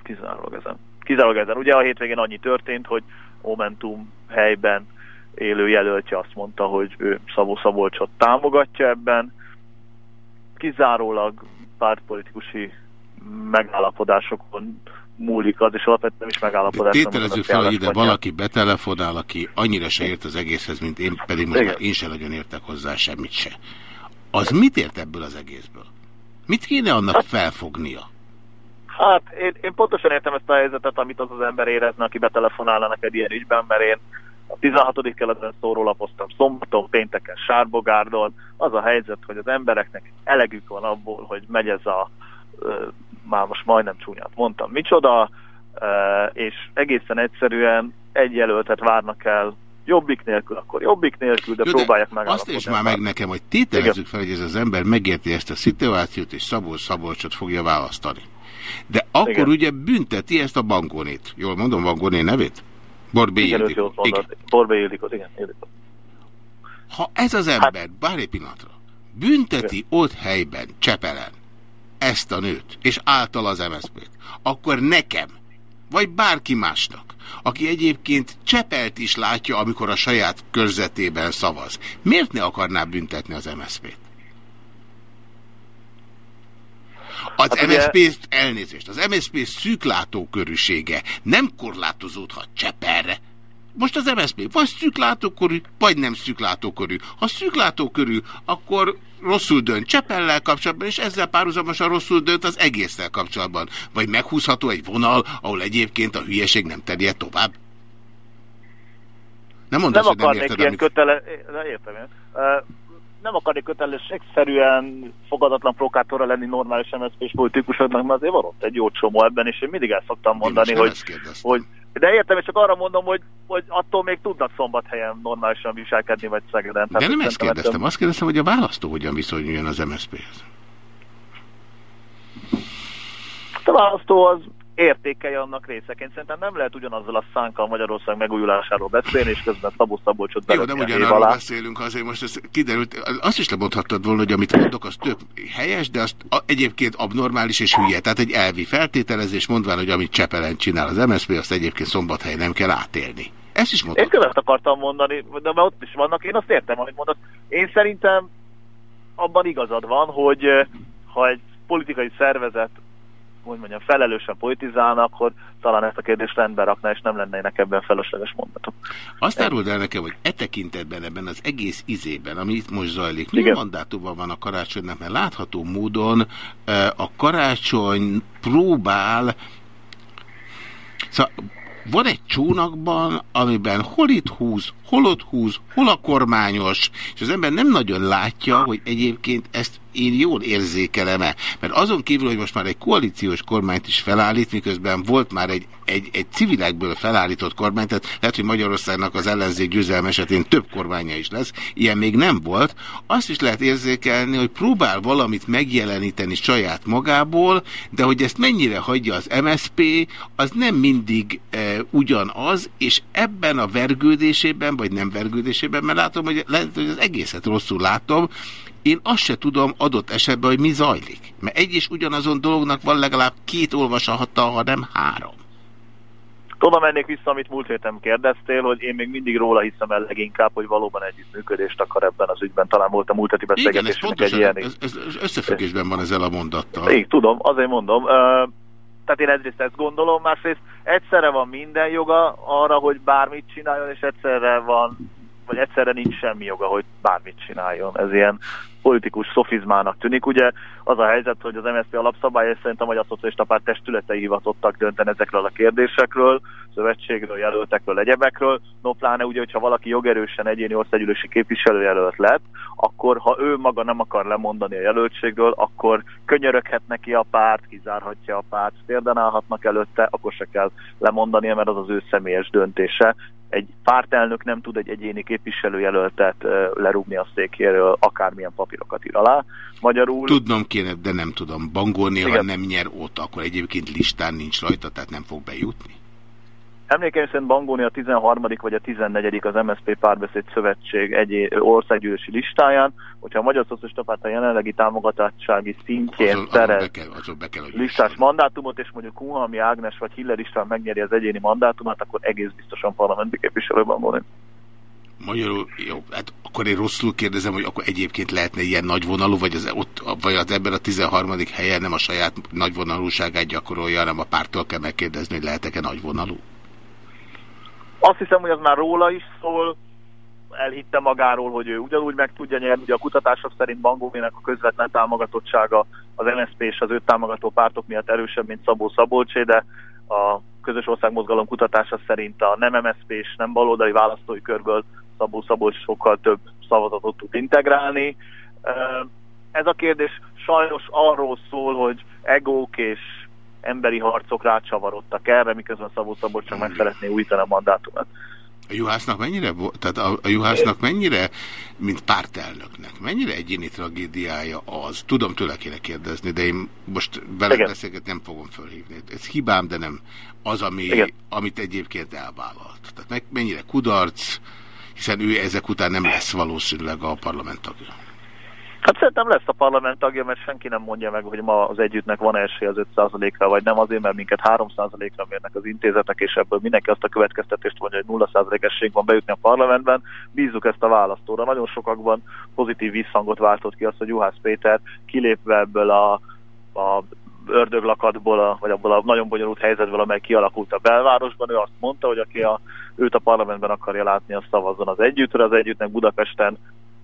Kizárólag ezen. Kizárólag ezen. Ugye a hétvégén annyi történt, hogy Momentum helyben élő jelöltje azt mondta, hogy ő Szabó Szabolcsot támogatja ebben. Kizárólag pártpolitikusi megállapodásokon múlik az, és alapvetően is megállapodás. Tételezzük az fel, hogy ide valaki betelefonál, aki annyira se ért az egészhez, mint én, pedig most Igen. én sem nagyon értek hozzá semmit se. az mit ért ebből az egészből? Mit kéne annak felfognia? Hát én, én pontosan értem ezt a helyzetet, amit az az ember érezne, aki betelefonálna neked ilyen ügyben, mert én a 16. keletben szórólapoztam szombaton, pénteken Sárbogárdon. Az a helyzet, hogy az embereknek elegük van abból, hogy megy ez a, már most majdnem csúnyát mondtam, micsoda, és egészen egyszerűen egy jelöltet várnak el jobbik nélkül, akkor jobbik nélkül, de Jó, próbálják Azt megállapodni. is már meg nekem, hogy tételezzük fel, hogy ez az ember megérti ezt a szituációt, és Szabolcs Szabolcsot fogja választani. De akkor Igen. ugye bünteti ezt a Bangonét. Jól mondom Bangoné nevét? Borbé Igen, jól mondod. Borbé Ildikót, igen. Ildikót. Ha ez az ember, bár egy pillanatra, bünteti ott helyben, Csepelen, ezt a nőt, és által az MSZP-t, akkor nekem, vagy bárki másnak, aki egyébként Csepelt is látja, amikor a saját körzetében szavaz, miért ne akarná büntetni az MSZP-t? Az Hát ugye- MSZP, elnézést, az MSZP szűklátókörűsége nem korlátozódhat Cseperre. Most az MSZP vagy szűklátókörű, vagy nem szűklátókörű. Ha szűklátókörű, akkor rosszul dönt Csepellel kapcsolatban, és ezzel párhuzamosan rosszul dönt az egésztel kapcsolatban. Vagy meghúzható egy vonal, ahol egyébként a hülyeség nem terjed tovább. Nem mondod, nem hogy nem érted, ilyen amit... kötele... de Értem én. Ö, Nem akarnék kötelességszerűen fogadatlan provokátorra lenni normális MSZP-s politikusoknak, mert azért van ott egy jó csomó ebben, és én mindig el szoktam mondani, hogy, hogy de értem, és csak arra mondom, hogy, hogy attól még tudnak szombathelyen normálisan viselkedni, vagy Szegeden. De nem ezt kérdeztem, ettől- azt kérdeztem, hogy a választó hogyan viszonyuljon az MSZP-hez. A választó az értékelje annak részeként. Szerintem nem lehet ugyanazzal a szánkkal Magyarország megújulásáról beszélni, és közben Szabó Szabolcsot Jó, nem ugyanarról alá. beszélünk, azért most ez kiderült, azt is lemondhattad volna, hogy amit mondok, az tök helyes, de azt egyébként abnormális és hülye. Tehát egy elvi feltételezés, mondván, hogy amit Csepelen csinál az MSZP, azt egyébként szombathely nem kell átélni. Ezt is Én mondtad. követ akartam mondani, de mert ott is vannak, én azt értem, amit mondod. Én szerintem abban igazad van, hogy eh, ha egy politikai szervezet hogy mondjam, felelősen politizálna, akkor talán ezt a kérdést rendbe rakná, és nem lennének ebben felesleges mondatok. Azt áruld el nekem, hogy e tekintetben ebben az egész izében, ami itt most zajlik, Igen. mandátumban van a karácsonynak, mert látható módon a karácsony próbál Szóval van egy csónakban, amiben hol itt húz, hol ott húz, hol a kormányos, és az ember nem nagyon látja, hogy egyébként ezt én jól érzékelem-e. Mert azon kívül, hogy most már egy koalíciós kormányt is felállít, miközben volt már egy, egy, egy civilekből felállított kormány, tehát lehet, hogy Magyarországnak az ellenzék győzelme esetén több kormánya is lesz, ilyen még nem volt. Azt is lehet érzékelni, hogy próbál valamit megjeleníteni saját magából, de hogy ezt mennyire hagyja az MSP, az nem mindig e, ugyanaz, és ebben a vergődésében, vagy nem vergődésében, mert látom, hogy lehet, hogy az egészet rosszul látom, én azt se tudom adott esetben, hogy mi zajlik. Mert egy és ugyanazon dolognak van legalább két olvasata, ha nem három. Oda mennék vissza, amit múlt héten kérdeztél, hogy én még mindig róla hiszem el leginkább, hogy valóban együttműködést akar ebben az ügyben. Talán volt a múlt heti Igen, ez beszélgetésünknek egy ilyen. ez, ez, összefüggésben van ezzel a mondattal. Így tudom, azért mondom. Ö, tehát én egyrészt ezt gondolom, másrészt egyszerre van minden joga arra, hogy bármit csináljon, és egyszerre van, vagy egyszerre nincs semmi joga, hogy bármit csináljon. Ez ilyen politikus szofizmának tűnik. Ugye az a helyzet, hogy az MSZP alapszabály szerint a Magyar Szocialista Párt testületei hivatottak dönteni ezekről a kérdésekről, szövetségről, jelöltekről, egyebekről. No pláne ugye, hogyha valaki jogerősen egyéni országgyűlési képviselőjelölt lett, akkor ha ő maga nem akar lemondani a jelöltségről, akkor könyöröghet neki a párt, kizárhatja a párt, térden állhatnak előtte, akkor se kell lemondania, mert az az ő személyes döntése. Egy pártelnök nem tud egy egyéni képviselőjelöltet lerúgni a székéről, akármilyen papírokat ír alá. Magyarul Tudnom kéne, de nem tudom. Bangolni, ha nem nyer ott, akkor egyébként listán nincs rajta, tehát nem fog bejutni. Emlékeim szerint Bangóni a 13. vagy a 14. az MSZP Párbeszéd Szövetség egy országgyűlési listáján, hogyha a Magyar Szocialista Párt a jelenlegi támogatottsági szintjén Azon, azon be szerez kell, azon be kell, hogy listás mandátumot, és mondjuk Kunhalmi Ágnes vagy Hiller István megnyeri az egyéni mandátumát, akkor egész biztosan parlamenti képviselő Bangóni. Magyarul, jó, hát akkor én rosszul kérdezem, hogy akkor egyébként lehetne ilyen nagyvonalú, vagy az, ott, vagy az ebben a 13. helyen nem a saját nagyvonalúságát gyakorolja, hanem a pártól kell megkérdezni, hogy lehetek-e nagyvonalú. Azt hiszem, hogy az már róla is szól. elhitte magáról, hogy ő ugyanúgy meg tudja nyerni. Ugye a kutatások szerint Bangóvének a közvetlen támogatottsága az NSZP és az őt támogató pártok miatt erősebb, mint Szabó Szabolcsé, de a közös országmozgalom kutatása szerint a nem MSZP és nem baloldali választói körből Szabó Szabolcs sokkal több szavazatot tud integrálni. Ez a kérdés sajnos arról szól, hogy egók és emberi harcok rácsavarodtak erre, miközben Szabó Szabolcs csak meg szeretné újítani a mandátumát. A Juhásznak mennyire, tehát a, a Juhásznak mennyire, mint pártelnöknek, mennyire egyéni tragédiája az? Tudom, tőle kéne kérdezni, de én most vele Igen. beszélget nem fogom fölhívni. Ez hibám, de nem az, ami, Igen. amit egyébként elvállalt. Tehát meg, mennyire kudarc, hiszen ő ezek után nem lesz valószínűleg a parlament tagja. Hát szerintem lesz a parlament tagja, mert senki nem mondja meg, hogy ma az együttnek van esély az 5%-ra, vagy nem azért, mert minket 3%-ra mérnek az intézetek, és ebből mindenki azt a következtetést mondja, hogy 0% esély van bejutni a parlamentben. Bízzuk ezt a választóra. Nagyon sokakban pozitív visszhangot váltott ki az, hogy Juhász Péter kilépve ebből a, a ördöglakatból, a, vagy abból a nagyon bonyolult helyzetből, amely kialakult a belvárosban. Ő azt mondta, hogy aki a, őt a parlamentben akarja látni, az szavazzon az együttre. Az együttnek Budapesten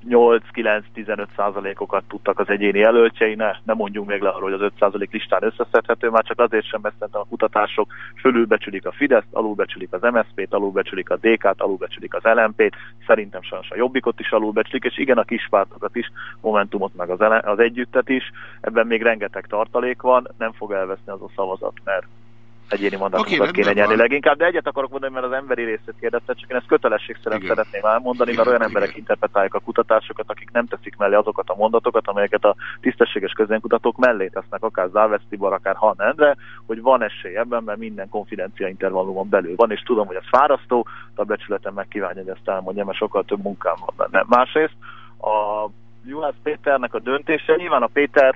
8-9-15 százalékokat tudtak az egyéni jelöltjei, ne, ne mondjunk még le arról, hogy az 5 százalék listán összeszedhető, már csak azért sem, mert a kutatások. Fölülbecsülik a Fideszt, alulbecsülik az MSZP-t, alulbecsülik a DK-t, alulbecsülik az LMP-t, szerintem sajnos a Jobbikot is alulbecsülik, és igen, a kispártokat is, Momentumot meg az, ele- az együttet is, ebben még rengeteg tartalék van, nem fog elveszni az a szavazat, mert egyéni mandátumokat Oké, okay, kéne nyerni van. leginkább, de egyet akarok mondani, mert az emberi részét kérdezte, csak én ezt kötelességszerűen szeretném elmondani, mert olyan emberek interpretálják a kutatásokat, akik nem teszik mellé azokat a mondatokat, amelyeket a tisztességes közönkutatók mellé tesznek, akár Závesz Tibor, akár Han Endre, hogy van esély ebben, mert minden konfidencia intervallumon belül van, és tudom, hogy ez fárasztó, de a becsületem meg kívánja, hogy ezt elmondjam, mert sokkal több munkám van benne. Másrészt a Juhász Péternek a döntése, nyilván a Péter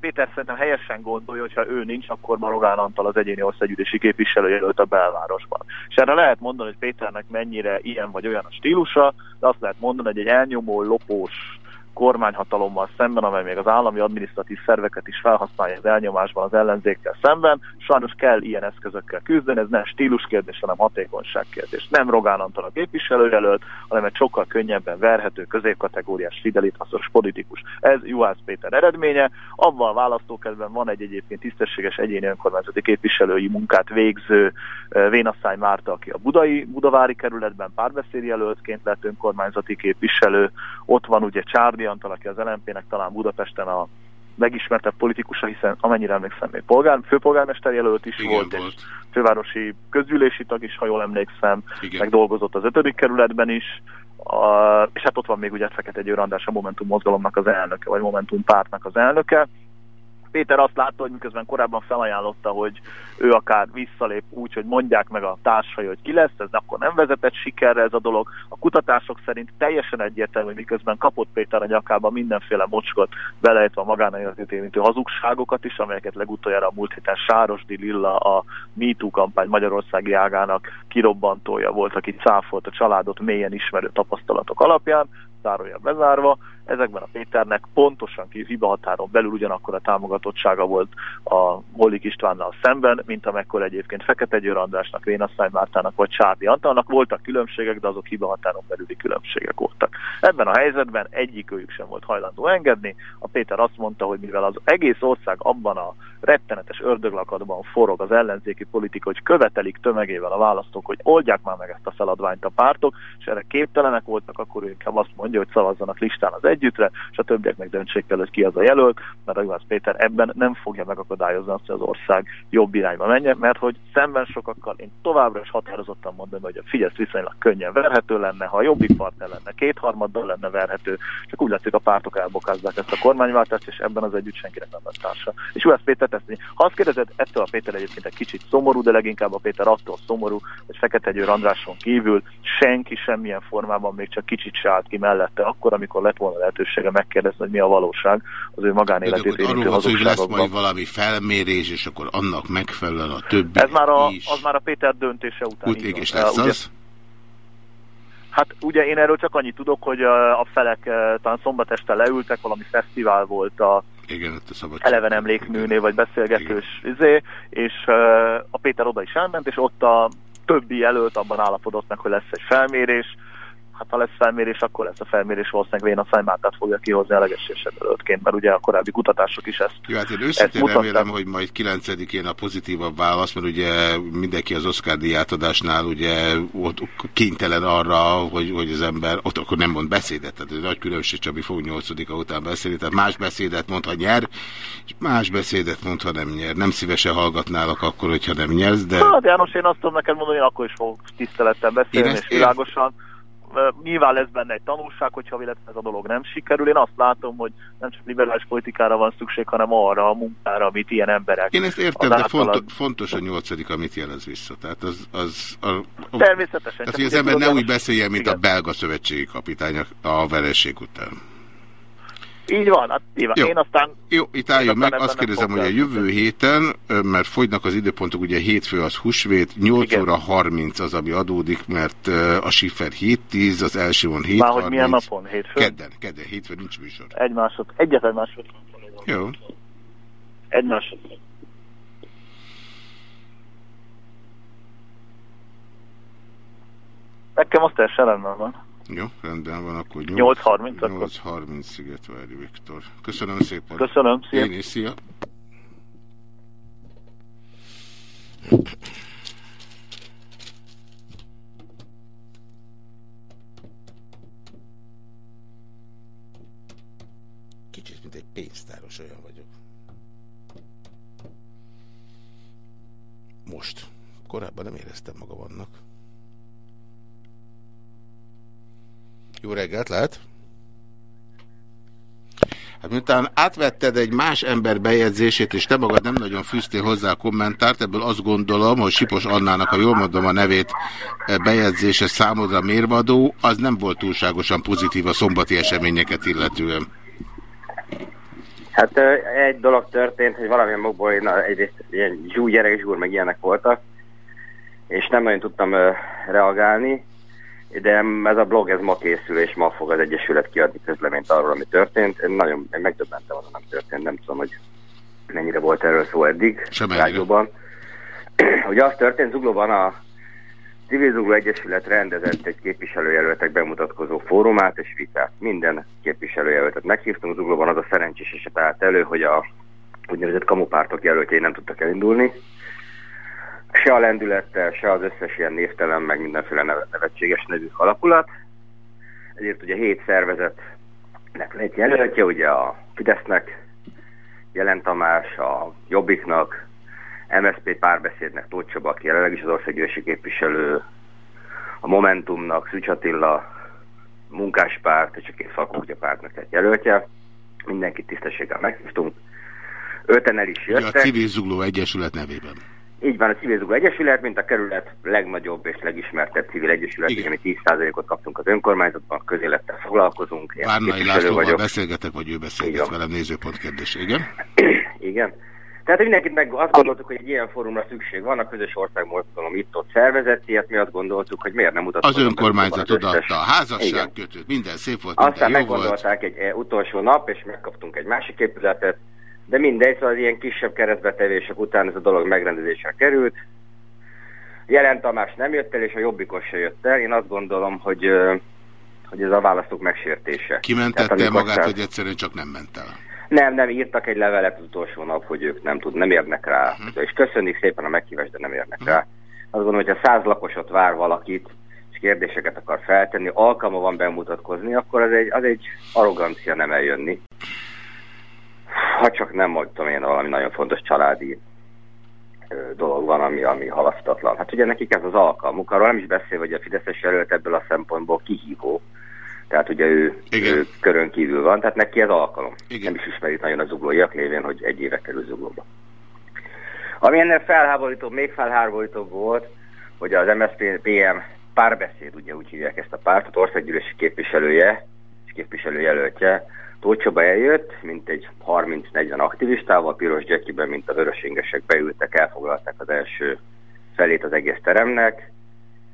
Péter szerintem helyesen gondolja, hogy ha ő nincs, akkor Marogán Antal az egyéni országgyűlési képviselőjelölt a belvárosban. És erre lehet mondani, hogy Péternek mennyire ilyen vagy olyan a stílusa, de azt lehet mondani, hogy egy elnyomó, lopós kormányhatalommal szemben, amely még az állami adminisztratív szerveket is felhasználja az elnyomásban az ellenzékkel szemben. Sajnos kell ilyen eszközökkel küzdeni, ez nem stílus kérdés, hanem hatékonyság kérdés. Nem Rogán Antal a képviselőjelölt, hanem egy sokkal könnyebben verhető középkategóriás fidelitásos politikus. Ez Juhász Péter eredménye. Abban a választókedben van egy egyébként tisztességes egyéni önkormányzati képviselői munkát végző eh, Vénaszány Márta, aki a budai, budavári kerületben párbeszédjelöltként lett önkormányzati képviselő. Ott van ugye Csárdi Antal, aki az LMP-nek talán Budapesten a legismertebb politikusa, hiszen amennyire emlékszem, még polgár, főpolgármester jelölt is Igen, volt, volt. és fővárosi közgyűlési tag is, ha jól emlékszem, Igen. meg dolgozott az ötödik kerületben is, a, és hát ott van még ugye Fekete Győr András, a Momentum mozgalomnak az elnöke, vagy Momentum pártnak az elnöke. Péter azt látta, hogy miközben korábban felajánlotta, hogy ő akár visszalép úgy, hogy mondják meg a társai, hogy ki lesz, ez akkor nem vezetett sikerre ez a dolog. A kutatások szerint teljesen egyértelmű, miközben kapott Péter a nyakába mindenféle mocskot, beleértve a magánéletét érintő hazugságokat is, amelyeket legutoljára a múlt héten Sárosdi Lilla a MeToo kampány Magyarországi ágának kirobbantója volt, aki cáfolt a családot mélyen ismerő tapasztalatok alapján, zárója bezárva, ezekben a Péternek pontosan ki hibahatáron belül ugyanakkor a támogatottsága volt a Mollik Istvánnal szemben, mint amekkor egyébként Fekete Győr Andrásnak, Vénaszány Mártának vagy Csárdi Antalnak voltak különbségek, de azok hibahatáron belüli különbségek voltak. Ebben a helyzetben egyikőjük sem volt hajlandó engedni. A Péter azt mondta, hogy mivel az egész ország abban a rettenetes ördöglakatban forog az ellenzéki politika, hogy követelik tömegével a választók, hogy oldják már meg ezt a feladványt a pártok, és erre képtelenek voltak, akkor ő azt mondja, hogy szavazzanak listán az együttre, és a többiek meg döntsék el, hogy ki az a jelölt, mert a Juhász Péter ebben nem fogja megakadályozni azt, hogy az ország jobb irányba menjen, mert hogy szemben sokakkal én továbbra is határozottan mondom, hogy a Fidesz viszonylag könnyen verhető lenne, ha a jobbik partner lenne, kétharmaddal lenne verhető, csak úgy látszik a pártok elbokázzák ezt a kormányváltást, és ebben az együtt senkinek nem lesz társa. És Juhász Péter mondja. Ha azt kérdezed, ettől a Péter egyébként egy kicsit szomorú, de leginkább a Péter attól szomorú, hogy Fekete Győr Andráson kívül senki semmilyen formában még csak kicsit se állt ki mellette, akkor, amikor lett volna lehetősége megkérdezni, hogy mi a valóság az ő magánéletét érintő hogy lesz hazugságokban. majd valami felmérés, és akkor annak megfelelően a többi Ez már a, is. az már a Péter döntése után. Úgy, és lesz Uh, ugye- az? Hát ugye én erről csak annyit tudok, hogy a felek uh, talán szombat este leültek, valami fesztivál volt a Igen, ott a. Eleven emlékműnél, vagy beszélgetős izé, és uh, a Péter oda is elment, és ott a többi jelölt abban állapodott meg, hogy lesz egy felmérés. Hát ha lesz felmérés, akkor lesz a felmérés valószínűleg Véna Szájmátát fogja kihozni a legesélyesedőltként, mert ugye a korábbi kutatások is ezt Jó, hát én őszintén remélem, hogy majd 9-én a pozitívabb válasz, mert ugye mindenki az Oscar díj átadásnál ugye ott kénytelen arra, hogy, hogy az ember, ott akkor nem mond beszédet, tehát ez nagy különbség, Csabi fog 8 után beszélni, tehát más beszédet mond, ha nyer, és más beszédet mond, ha nem nyer. Nem szívesen hallgatnálak akkor, hogyha nem nyersz, de... Hát János, én azt tudom neked mondani, én akkor is fogok tisztelettel beszélni, Én és világosan. Ö, Nyilván lesz benne egy tanulság, hogyha véletlenül ez a dolog nem sikerül. Én azt látom, hogy nem csak liberális politikára van szükség, hanem arra a munkára, amit ilyen emberek. Én ezt értem, de általad- fontos, a nyolcadik, amit jelez vissza. Tehát az... az a, Természetesen, Tehát, hogy az ember ne úgy beszéljen, mint a belga szövetségi kapitány a vereség után. Így van, hát. Jó. Én aztán Jó, itt aztán meg, azt kérdezem, hogy a jövő héten, mert fogynak az időpontok, ugye hétfő az húsvét, 8 Igen. óra 30 az, ami adódik, mert a Schiffer 7-10, az első van 7 már hogy milyen napon? Hétfőn? Kedden, kedden, hétfőn nincs műsor. Egy másod, egyetlen másod. Jó. Egy másod. Nekem az teljesen rendben van. Jó, rendben van, akkor 8.30 akkor. 8.30 Szigetvári Viktor. Köszönöm szépen. Köszönöm, szia. Én is, szia. Kicsit, mint egy pénztáros olyan vagyok. Most. Korábban nem éreztem magam annak. Jó reggelt, lehet? Hát miután átvetted egy más ember bejegyzését, és te magad nem nagyon fűztél hozzá a kommentárt, ebből azt gondolom, hogy Sipos Annának, ha jól mondom a nevét, eh, bejegyzése számodra mérvadó, az nem volt túlságosan pozitív a szombati eseményeket illetően. Hát egy dolog történt, hogy valamilyen mokból én egyrészt ilyen zsú, gyerek zsúr, meg ilyenek voltak, és nem nagyon tudtam reagálni, de ez a blog ez ma készül, és ma fog az Egyesület kiadni közleményt arról, ami történt. Én nagyon én megdöbbentem, az nem történt, nem tudom, hogy mennyire volt erről szó eddig. Semennyire. rádióban. Ugye az történt, Zuglóban a Civil Zugló Egyesület rendezett egy képviselőjelöltek bemutatkozó fórumát és vitát. Minden képviselőjelöltet meghívtunk. Zuglóban az a szerencsés eset állt elő, hogy a úgynevezett kamupártok jelöltjei nem tudtak elindulni. Se a lendülettel, se az összes ilyen névtelen, meg mindenféle neve- nevetséges nevű alakulat. Ezért ugye hét szervezetnek lett jelöltje, ugye a Fidesznek, Jelen Tamás, a Jobbiknak, MSZP párbeszédnek Tóth Csaba, aki jelenleg is az országgyűlési képviselő, a Momentumnak, Szücs Attila, munkáspárt és a két Falkókutya pártnak lett jelöltje. Mindenkit tisztességgel meghívtunk. Öten el is Ugye a jöttek. Civil Zugló Egyesület nevében. Így van, a Civil Zugló Egyesület, mint a kerület legnagyobb és legismertebb civil egyesület, igen. mi 10%-ot kaptunk az önkormányzatban, közélettel foglalkozunk. Várnai Lászlóval vagyok. beszélgetek, vagy ő beszélget Igen. velem nézőpont kérdés. Igen? Igen. Tehát mindenkit meg azt gondoltuk, hogy egy ilyen fórumra szükség van, a közös országmozgalom itt-ott szervezett, ilyet mi azt gondoltuk, hogy miért nem Az önkormányzat be az összes- odaadta a házasság Igen. kötőt, minden szép volt, Aztán minden jó volt. egy e, utolsó nap, és megkaptunk egy másik épületet, de mindegy, szóval az ilyen kisebb keresztbetevések után ez a dolog megrendezésre került. Jelen Tamás nem jött el, és a Jobbikos se jött el. Én azt gondolom, hogy, hogy ez a választók megsértése. Tehát Kimentette magát, száz- vagy egyszerűen csak nem ment el? nem, nem, írtak egy levelet az utolsó nap, hogy ők nem tud, nem érnek rá. Mhm. Uh-huh. És köszönjük szépen a meghívást, de nem érnek rá. Azt gondolom, hogy ha száz lakosot vár valakit, és kérdéseket akar feltenni, alkalma van bemutatkozni, akkor az egy, az egy arrogancia nem eljönni. Ha csak nem mondtam én valami nagyon fontos családi dolog van, ami, ami halasztatlan. Hát ugye nekik ez az alkalmuk, arról nem is beszél, hogy a Fideszes jelölt ebből a szempontból kihívó. Tehát ugye ő, ő körön kívül van, tehát neki ez alkalom. Igen. Nem is ismerik nagyon a zuglóiak lévén, hogy egy éve kerül zuglóba. Ami ennél felháborítóbb, még felháborítóbb volt, hogy az MSZP-PM párbeszéd, ugye úgy hívják ezt a pártot, országgyűlési képviselője és képviselőjelöltje, Tóth Csaba eljött, mint egy 30-40 aktivistával, piros gyökiben, mint a vörösingesek beültek, elfoglalták az első felét az egész teremnek,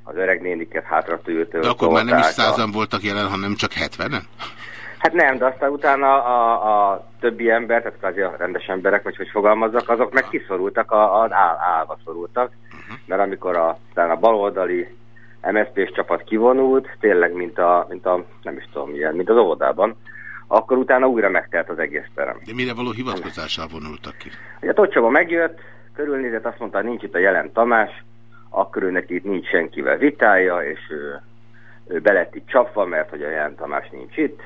az öreg néniket hátra tűrtől. De akkor már nem is tolták a- százan voltak jelen, hanem csak hetvenen? Hát nem, de aztán utána a, a többi ember, tehát kvázi a rendes emberek, vagy hogy fogalmazzak, azok meg kiszorultak, a, az áll, állva szorultak, mert amikor a, aztán a baloldali MSZP-s csapat kivonult, tényleg, mint a, mint a, nem is tudom milyen, mint az óvodában, akkor utána újra megtelt az egész terem. De mire való hivatkozással vonultak ki? Ugye Tocsaba megjött, körülnézett, azt mondta, nincs itt a jelen Tamás, akkor ő neki itt nincs senkivel vitája, és ő, ő be lett itt csapva, mert hogy a jelen Tamás nincs itt,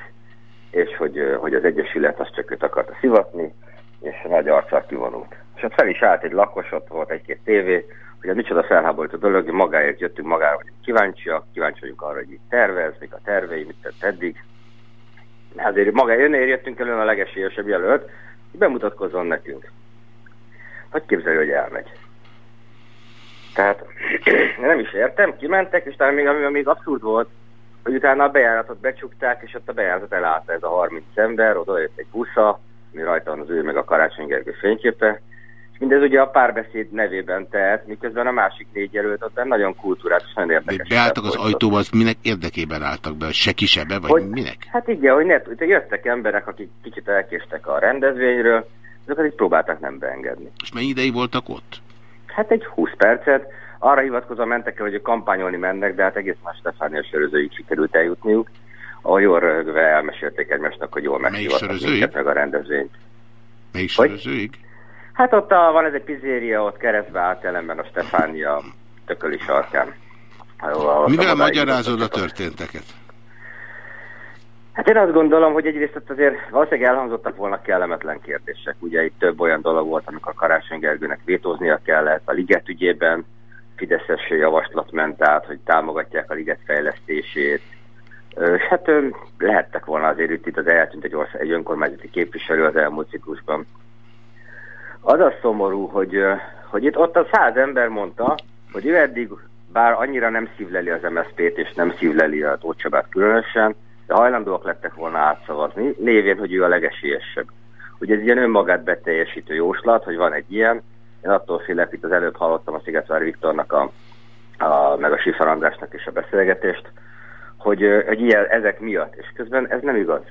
és hogy, hogy az Egyesület azt csak őt akarta szivatni, és nagy arccal kivonult. És ott fel is állt egy lakos, ott volt egy-két tévé, hogy a micsoda felháborító dolog, hogy magáért jöttünk, magára vagyunk kíváncsiak, kíváncsi vagyunk arra, hogy mit tervez, mik a tervei, mit tett eddig. Azért maga önnél jöttünk elő a legesélyesebb jelölt, hogy bemutatkozzon nekünk. Hogy képzelő, hogy elmegy. Tehát nem is értem, kimentek, és talán még, ami még abszurd volt, hogy utána a bejáratot becsukták, és ott a bejáratot elállta ez a 30 ember, oda jött egy busza, ami rajta van az ő meg a Karácsony Gergő fényképe, mindez ugye a párbeszéd nevében tehet, miközben a másik négy jelölt ott nagyon kultúrát és nagyon De érdekes. beálltak az ajtóba, az minek érdekében álltak be? Se kisebbe, vagy Hogy- minek? Hát igen, hogy ne, hogy jöttek emberek, akik kicsit elkéstek a rendezvényről, azokat így próbáltak nem beengedni. És mennyi ideig voltak ott? Hát egy 20 percet. Arra hivatkozva mentek el, hogy kampányolni mennek, de hát egész más Stefánia sörözőig sikerült eljutniuk. Ahol jól rögve elmesélték egymásnak, hogy jól meghívottak sörözőig? meg a rendezvényt. Melyik Hogy? Hát ott a, van ez egy pizéria, ott keresztbe állt ellenben a Stefánia tököli sarkán. Ahol a Mivel magyarázod a történteket? Hát én azt gondolom, hogy egyrészt ott azért valószínűleg elhangzottak volna kellemetlen kérdések. Ugye itt több olyan dolog volt, amikor Karácsony Gergőnek vétóznia kellett. A Liget ügyében Fideszes javaslat ment át, hogy támogatják a Liget fejlesztését. És hát lehettek volna azért itt az eltűnt egy, ország, egy önkormányzati képviselő az elmúlt ciklusban. Az a szomorú, hogy, hogy itt ott a száz ember mondta, hogy ő eddig bár annyira nem szívleli az MSZP-t és nem szívleli a Tóth Csabát különösen, de hajlandóak lettek volna átszavazni, lévén, hogy ő a legesélyesebb. Ugye ez ilyen önmagát beteljesítő jóslat, hogy van egy ilyen, én attól félek, itt az előbb hallottam a Szigetvár Viktornak, a, a, meg a Sifer Andrásnak is a beszélgetést, hogy, hogy ilyen, ezek miatt, és közben ez nem igaz.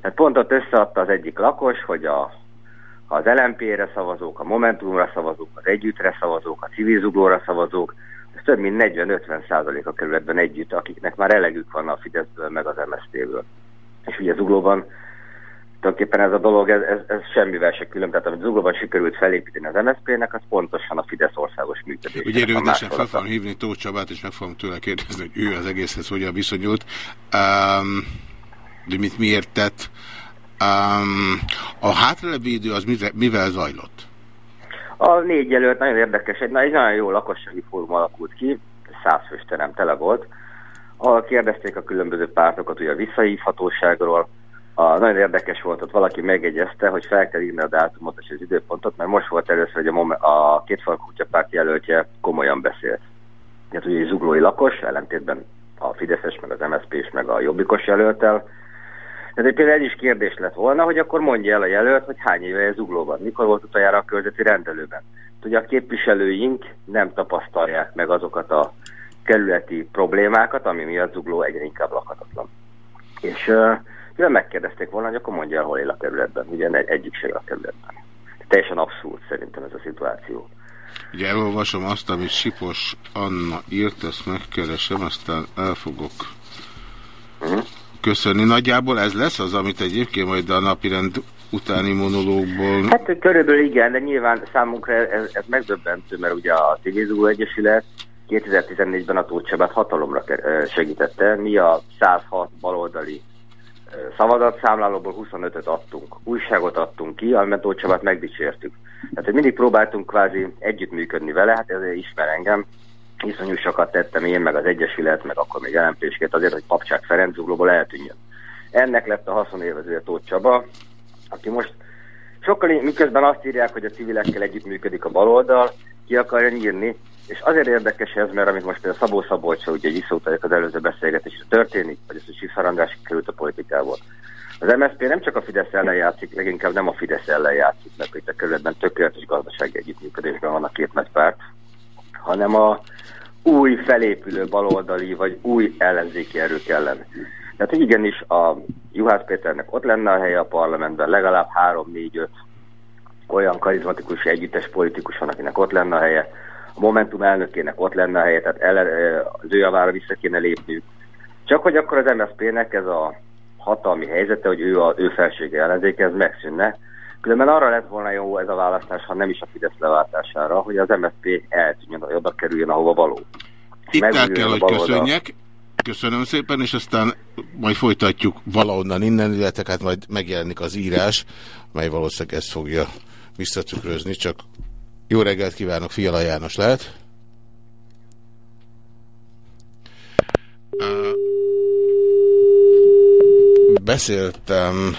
Tehát pont ott összeadta az egyik lakos, hogy a, az LMP-re szavazók, a Momentumra szavazók, az Együttre szavazók, a Civil Zuglóra szavazók, ez több mint 40-50 százalék a kerületben együtt, akiknek már elegük van a Fideszből, meg az MSZT-ből. És ugye Zuglóban tulajdonképpen ez a dolog, ez, ez, ez semmivel se külön. Tehát amit Zuglóban sikerült felépíteni az MSZP-nek, az pontosan a Fidesz országos működés. Ugye rövidesen fel fogom hívni Tóth Csabát, és meg fogom tőle kérdezni, hogy ő az egészhez hogyan viszonyult. Um, de mit miért tett? Um, a hátralevő idő az mivel, zajlott? A négy jelölt nagyon érdekes, egy, nagyon jó lakossági fórum alakult ki, százfős terem tele volt, ahol kérdezték a különböző pártokat ugye a visszahívhatóságról. A, nagyon érdekes volt, ott valaki megegyezte, hogy fel kell írni a dátumot és az időpontot, mert most volt először, hogy a, mom- a kétfal kutyapárt jelöltje komolyan beszélt. Tehát ugye egy zuglói lakos, ellentétben a Fideszes, meg az MSZP és meg a Jobbikos jelöltel, tehát egy például egy is kérdés lett volna, hogy akkor mondja el a jelölt, hogy hány éve ez zuglóban, mikor volt utoljára a körzeti rendelőben. Ugye a képviselőink nem tapasztalják meg azokat a kerületi problémákat, ami miatt zugló egyre inkább lakhatatlan. És uh, megkérdezték volna, hogy akkor mondja el, hol él a kerületben. Ugye egy- egyik se a kerületben. Teljesen abszurd szerintem ez a szituáció. Ugye elolvasom azt, amit Sipos Anna írt, ezt megkeresem, aztán el fogok köszönni. Nagyjából ez lesz az, amit egyébként majd a napirend utáni monológból... Hát körülbelül igen, de nyilván számunkra ez, ez megdöbbentő, mert ugye a Tigézugó Egyesület 2014-ben a Tóth Csabát hatalomra segítette. Mi a 106 baloldali szavazatszámlálóból 25-öt adtunk. Újságot adtunk ki, amiben Tóth Csabát megdicsértük. Tehát, hogy mindig próbáltunk kvázi együttműködni vele, hát ezért ismer engem. Iszonyú sokat tettem én, meg az Egyesület, meg akkor még lmp azért, hogy Papcsák Ferenc zuglóból eltűnjön. Ennek lett a haszonélvezője Tóth Csaba, aki most sokkal, miközben azt írják, hogy a civilekkel együttműködik a baloldal, ki akarja nyírni, és azért érdekes ez, mert amit most például Szabó Szabolcsa, ugye visszautaljak az előző beszélgetésre történik, hogy ez a Sifar András került a politikából. Az MSZP nem csak a Fidesz ellen játszik, leginkább nem a Fidesz ellen játszik, mert itt a kerületben tökéletes gazdasági együttműködésben van a két nagy párt, hanem a új felépülő baloldali vagy új ellenzéki erők ellen. Tehát igenis a Juhász Péternek ott lenne a helye a parlamentben, legalább három, négy, öt olyan karizmatikus együttes politikus van, akinek ott lenne a helye, a Momentum elnökének ott lenne a helye, tehát ele, az ő javára vissza kéne lépniük. Csak hogy akkor az MSZP-nek ez a hatalmi helyzete, hogy ő a ő felsége ellenzéke, ez megszűnne. Különben arra lett volna jó ez a választás, ha nem is a Fidesz leváltására, hogy az MSZP eltűnjön, hogy oda kerüljön, ahova való. Itt el kell, hogy köszönjek. Köszönöm szépen, és aztán majd folytatjuk valahonnan innen, illetve hát majd megjelenik az írás, mely valószínűleg ezt fogja visszatükrözni, csak jó reggelt kívánok, Fiala János lehet? Beszéltem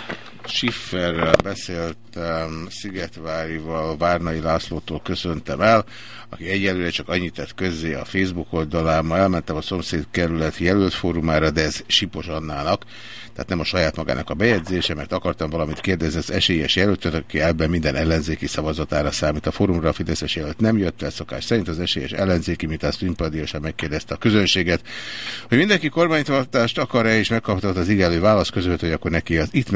Schifferrel, beszéltem Szigetvárival, Várnai Lászlótól köszöntem el, aki egyelőre csak annyit tett közzé a Facebook oldalán, ma elmentem a szomszéd kerület jelölt fórumára, de ez Sipos Annának, tehát nem a saját magának a bejegyzése, mert akartam valamit kérdezni az esélyes jelöltöt, aki ebben minden ellenzéki szavazatára számít. A fórumra a Fideszes jelölt nem jött el szokás szerint, az esélyes ellenzéki, mint azt Limpadiósan megkérdezte a közönséget, hogy mindenki kormánytartást akar-e, és megkapta az igelő válasz között, hogy akkor neki az itt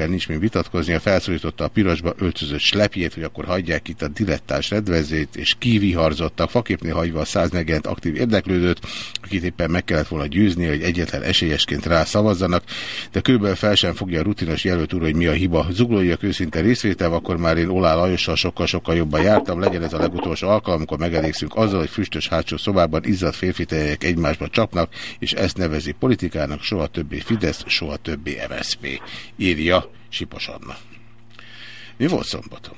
megjelentekkel nincs mi vitatkoznia, felszólította a pirosba öltözött slepjét, hogy akkor hagyják itt a dilettás redvezét, és kiviharzottak, faképnél hagyva a száz megjelent aktív érdeklődőt, akit éppen meg kellett volna győzni, hogy egyetlen esélyesként rá szavazzanak, de körülbelül fel sem fogja a rutinos jelölt úr, hogy mi a hiba. Zuglóiak őszinte részvétel, akkor már én Olá Lajossal sokkal-sokkal jobban jártam, legyen ez a legutolsó alkalom, amikor megelégszünk azzal, hogy füstös hátsó szobában izzadt férfi egymásba csapnak, és ezt nevezi politikának, soha többé Fidesz, soha többé MSZP. Írja Sipos Anna. Mi volt szombaton?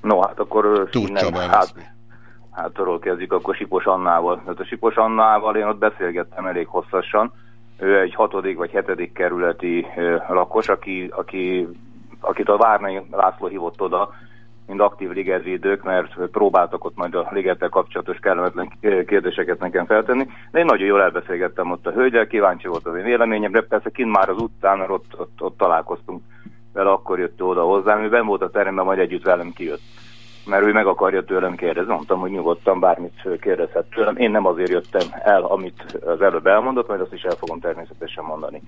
No, hát akkor ö, Tud innen, Csaba, hát, hát arról kezdjük akkor Sipos Annával. Tehát a Sipos Annával én ott beszélgettem elég hosszasan. Ő egy hatodik vagy hetedik kerületi lakos, aki, aki, akit a Várnai László hívott oda, mind aktív ligetvédők, mert próbáltak ott majd a ligettel kapcsolatos kellemetlen kérdéseket nekem feltenni. De én nagyon jól elbeszélgettem ott a hölgyel, kíváncsi volt az én véleményemre, persze kint már az utcán, mert ott, ott, ott találkoztunk vele, akkor jött oda hozzám, ő benn volt a teremben, majd együtt velem kijött. Mert ő meg akarja tőlem kérdezni, mondtam, hogy nyugodtan bármit kérdezhet tőlem. Én nem azért jöttem el, amit az előbb elmondott, majd azt is el fogom természetesen mondani.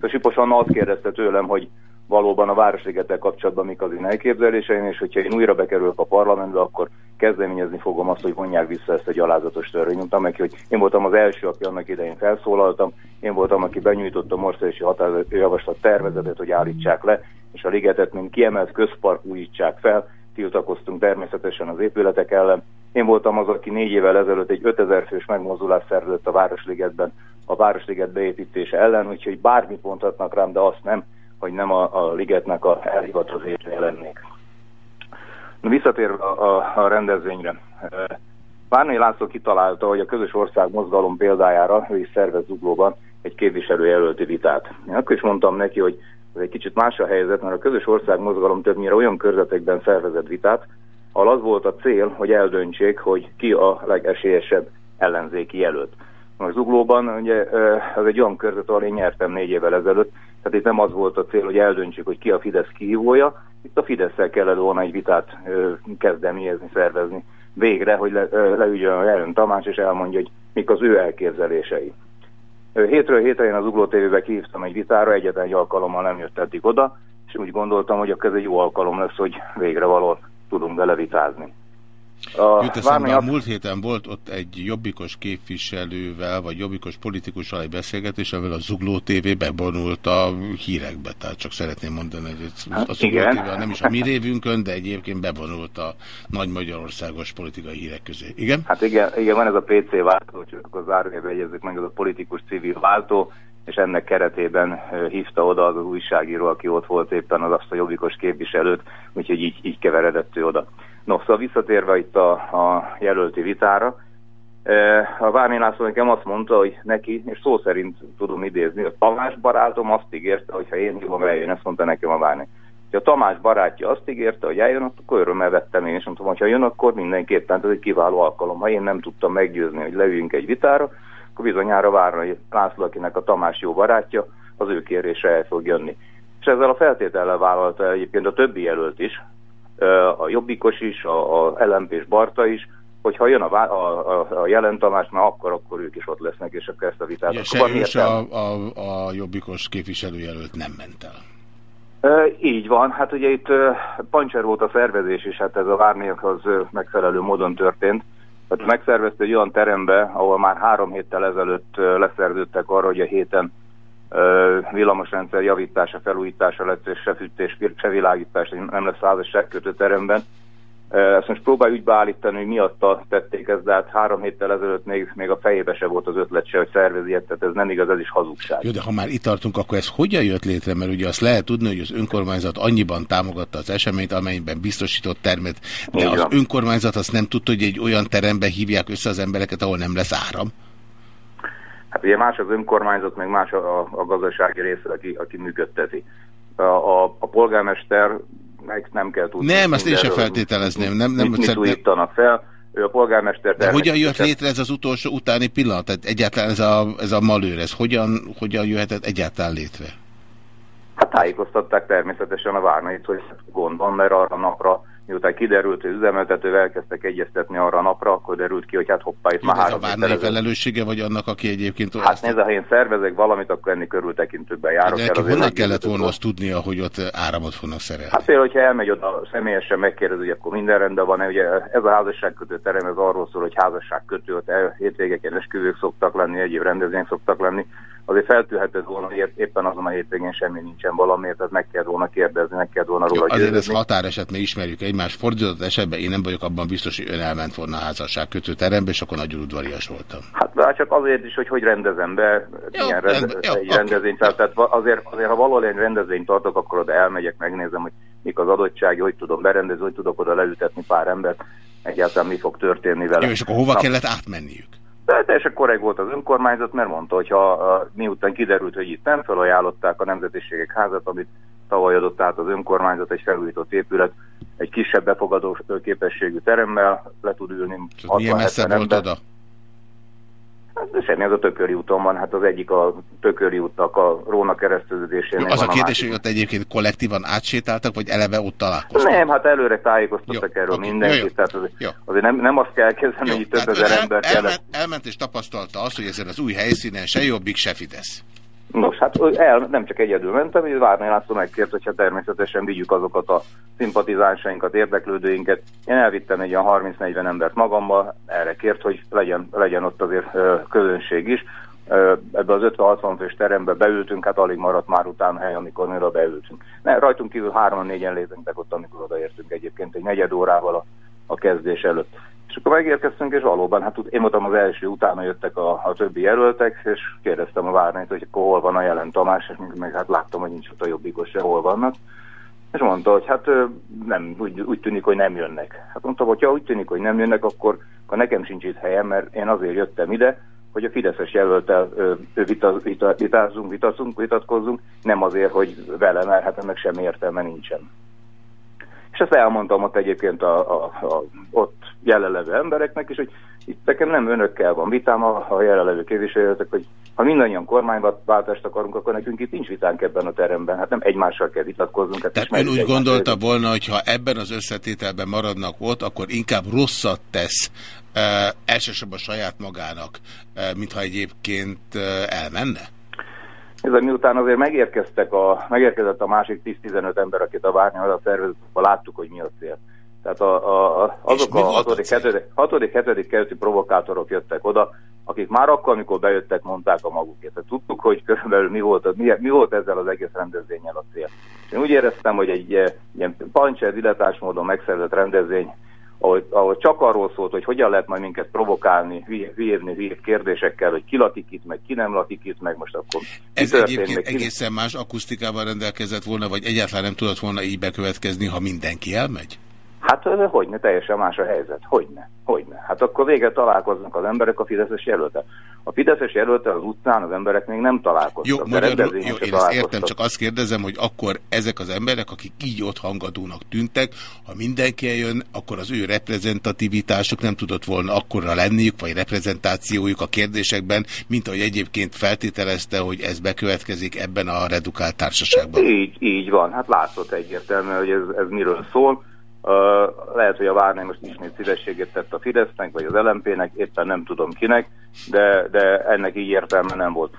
A Sipos Anna azt kérdezte tőlem, hogy valóban a Városligettel kapcsolatban mik az én elképzeléseim, és hogyha én újra bekerülök a parlamentbe, akkor kezdeményezni fogom azt, hogy vonják vissza ezt a gyalázatos törvényt. Neki, hogy én voltam az első, aki annak idején felszólaltam, én voltam, aki benyújtotta a országosi határozatjavaslat tervezetet, hogy állítsák le, és a ligetet, mint kiemelt közpark újítsák fel, tiltakoztunk természetesen az épületek ellen. Én voltam az, aki négy évvel ezelőtt egy 5000 fős megmozdulás szervezett a Városligetben, a Városliget beépítése ellen, úgyhogy bármit mondhatnak rám, de azt nem, hogy nem a, a ligetnek a elhivatozésre lennék. Na, visszatérve a, a, a rendezvényre. Várnai László kitalálta, hogy a közös ország mozgalom példájára ő is szervez Zuglóban egy képviselőjelölti vitát. Én akkor is mondtam neki, hogy ez egy kicsit más a helyzet, mert a közös ország mozgalom többnyire olyan körzetekben szervezett vitát, ahol az volt a cél, hogy eldöntsék, hogy ki a legesélyesebb ellenzéki jelölt. Most Zuglóban ugye ez egy olyan körzet, ahol én nyertem négy évvel ezelőtt, tehát itt nem az volt a cél, hogy eldöntsük, hogy ki a Fidesz kihívója, itt a Fidesz-szel kellett volna egy vitát ö, kezdeményezni, szervezni végre, hogy le, ö, leüljön a Jelen Tamás, és elmondja, hogy mik az ő elképzelései. Ö, Hétről hétre én az Ugló TV-be kihívtam egy vitára, egyetlen egy alkalommal nem jött eddig oda, és úgy gondoltam, hogy akkor ez egy jó alkalom lesz, hogy végre valahol tudunk vele vitázni. A Jut eszembe, a múlt héten volt ott egy jobbikos képviselővel, vagy jobbikos politikussal egy beszélgetés, amivel a Zugló TV bevonult a hírekbe. Tehát csak szeretném mondani, hogy a Zugló. TV nem is a mi révünkön, de egyébként bevonult a nagy magyarországos politikai hírek közé. Igen? Hát igen, igen van ez a PC váltó, csak akkor zárójelbe egyezzük meg, ez a politikus civil váltó, és ennek keretében hívta oda az, az újságíró, aki ott volt éppen az azt a jobbikos képviselőt, úgyhogy így, így keveredett ő oda. No, szóval visszatérve itt a, a jelölti vitára, e, a Várné László nekem azt mondta, hogy neki, és szó szerint tudom idézni, a Tamás barátom azt ígérte, hogy ha én hívom eljön, ezt mondta nekem a Várné. Ha Tamás barátja azt ígérte, hogy eljön, akkor örömmel vettem én, és mondtam, hogy ha jön, akkor mindenképpen ez egy kiváló alkalom. Ha én nem tudtam meggyőzni, hogy leüljünk egy vitára, akkor bizonyára Várnai László, akinek a Tamás jó barátja, az ő kérése el fog jönni. És ezzel a feltétellel vállalta egyébként a többi jelölt is, a Jobbikos is, a, a LMP-s Barta is, hogyha jön a, a, a, a jelen Tamás, már akkor, akkor ők is ott lesznek, és akkor ezt a vitát. Ugye akkor se a, a, a jobbikos képviselőjelölt nem ment el. Ö, így van, hát ugye itt ö, pancser volt a szervezés is, hát ez a várnékhoz ö, megfelelő módon történt. Tehát megszervezte egy olyan terembe, ahol már három héttel ezelőtt leszerződtek arra, hogy a héten villamosrendszer javítása, felújítása lesz, és se fűtés, se világítás nem lesz házasságkötő teremben. Ö, Ezt most próbálj úgy beállítani, hogy miatta tették ezt, de hát három héttel ezelőtt még, még a fejébe se volt az ötlet se, hogy szervezi ilyet, tehát ez nem igaz, ez is hazugság. Jó, de ha már itt tartunk, akkor ez hogyan jött létre? Mert ugye azt lehet tudni, hogy az önkormányzat annyiban támogatta az eseményt, amelyben biztosított termet, de Így az önkormányzat azt nem tudta, hogy egy olyan terembe hívják össze az embereket, ahol nem lesz áram. Hát ugye más az önkormányzat, meg más a, a gazdasági része, aki, aki működteti. A, a, a polgármester nem kell tudni. Nem, ezt én sem feltételezném. Nem, nem, mit, mit újítanak fel. Ő a polgármester De hogyan jött létre ez az utolsó utáni pillanat? Tehát egyáltalán ez a, ez a malőr, ez hogyan, hogyan jöhetett egyáltalán létre? Hát tájékoztatták természetesen a várnait, hogy gond van, mert arra napra, miután kiderült, hogy üzemeltetővel elkezdtek egyeztetni arra a napra, akkor derült ki, hogy hát hoppá, itt Jó, már de ez a három ezelőtt- felelőssége, vagy annak, aki egyébként... Hát nézd, ha én szervezek valamit, akkor enni körültekintőbben járok. de el, neki honnan kellett volna azt tudnia, hogy ott áramot fognak szerelni? Hát például, hogyha elmegy oda személyesen megkérdezi, hogy akkor minden rendben van, ugye ez a házasságkötő terem, ez arról szól, hogy házasságkötő, ott hétvégeken esküvők szoktak lenni, egyéb rendezvények szoktak lenni, azért feltűhetett volna, hogy épp- éppen azon a hétvégén semmi nincsen valamiért, tehát meg kell volna kérdezni, meg kell volna Jó, róla azért ez határeset, mert ismerjük egymást. Fordított esetben én nem vagyok abban biztos, hogy ön elment volna a házasság kötő terembe, és akkor nagyon udvarias voltam. Hát de csak azért is, hogy hogy rendezem be, milyen rend, rendben, jó, egy oké. rendezvényt, tehát azért, azért, ha valahol egy rendezvényt tartok, akkor oda elmegyek, megnézem, hogy mik az adottsági, hogy tudom berendezni, hogy tudok oda leütetni pár embert, egyáltalán mi fog történni vele. Jó, és akkor hova Na, kellett átmenniük? De teljesen korrekt volt az önkormányzat, mert mondta, hogy ha miután kiderült, hogy itt nem felajánlották a Nemzetiségek házat, amit tavaly adott át az önkormányzat, egy felújított épület, egy kisebb befogadó képességű teremmel le tud ülni. Milyen 60-70 messze volt ember. oda? Hát semmi, az a Tököri úton van, hát az egyik a Tököri útnak a Róna kereszteződésén. Jó, az a kérdés, hogy ott egyébként kollektívan átsétáltak, vagy eleve ott találkoztak? Nem, hát előre tájékoztattak erről oké, mindenkit, jó, jó. tehát Jó. azért nem, nem azt kell kezdeni, hogy több ezer ember el, kellett. elment, elment és tapasztalta azt, hogy ezen az új helyszínen se Jobbik, se Fidesz. Nos, hát el, nem csak egyedül mentem, hogy Várnai László megkért, hogyha természetesen vigyük azokat a szimpatizánsainkat, érdeklődőinket. Én elvittem egy ilyen 30-40 embert magammal, erre kért, hogy legyen, legyen ott azért közönség is. Ebbe az 50-60 fős terembe beültünk, hát alig maradt már utána hely, amikor mi oda beültünk. Ne, rajtunk kívül hárman-négyen létengtek ott, amikor odaértünk egyébként egy negyed órával a, a kezdés előtt. És akkor megérkeztünk, és valóban, hát én voltam az első, utána jöttek a, a többi jelöltek, és kérdeztem a várnányt, hogy akkor hol van a jelen Tamás, és meg, meg hát láttam, hogy nincs ott a jobbikos se, hol vannak. És mondta, hogy hát nem, úgy, úgy tűnik, hogy nem jönnek. Hát mondtam, hogy ha úgy tűnik, hogy nem jönnek, akkor, akkor nekem sincs itt helyem, mert én azért jöttem ide, hogy a Fideszes jelöltel vita, vita, vitázunk, vitazunk, vitatkozzunk, nem azért, hogy vele, mert hát ennek semmi értelme nincsen. És ezt elmondtam ott egyébként a, a, a ott jelenlevő embereknek is, hogy itt nekem nem önökkel van vitám a, a jelenlevő képviselőtek, hogy ha mindannyian kormányváltást akarunk, akkor nekünk itt nincs vitánk ebben a teremben. Hát nem egymással kell vitatkoznunk. Hát Tehát ön úgy gondolta volna, hogy ha ebben az összetételben maradnak ott, akkor inkább rosszat tesz e, elsősorban saját magának, e, mintha egyébként e, elmenne? Ez a miután azért megérkeztek a, megérkezett a másik 10-15 ember, akit a várni a szervezet, akkor láttuk, hogy mi a cél. Tehát a, a, a, azok a volt a 6. 7. 7. kerületi provokátorok jöttek oda, akik már akkor, amikor bejöttek, mondták a magukét. Tehát tudtuk, hogy körülbelül mi volt, mi, mi volt ezzel az egész rendezvényel a cél. Én úgy éreztem, hogy egy eh, ilyen pancser, diletás módon megszervezett rendezvény, ahol, ahol csak arról szólt, hogy hogyan lehet majd minket provokálni, hülyévni hülye kérdésekkel, hogy ki lakik itt, meg ki nem lakik itt, meg most akkor Ez egyébként ki- egészen más akusztikával rendelkezett volna, vagy egyáltalán nem tudott volna így bekövetkezni, ha mindenki elmegy? Hát ö, hogyne, teljesen más a helyzet. Hogyne, hogyne. Hát akkor vége találkoznak az emberek a Fideszes jelöltel. A Fideszes jelöltel az utcán az emberek még nem találkoztak. Jó, magyarul, jó, én ezt értem, csak azt kérdezem, hogy akkor ezek az emberek, akik így ott hangadónak tűntek, ha mindenki eljön, akkor az ő reprezentativitásuk nem tudott volna akkora lenniük, vagy reprezentációjuk a kérdésekben, mint ahogy egyébként feltételezte, hogy ez bekövetkezik ebben a redukált társaságban. Így, így van. Hát látszott egyértelműen, hogy ez, ez miről szól. Lehet, hogy a Várné most ismét szívességet tett a Fidesznek, vagy az LMP-nek, éppen nem tudom kinek, de, de ennek így értelme nem volt.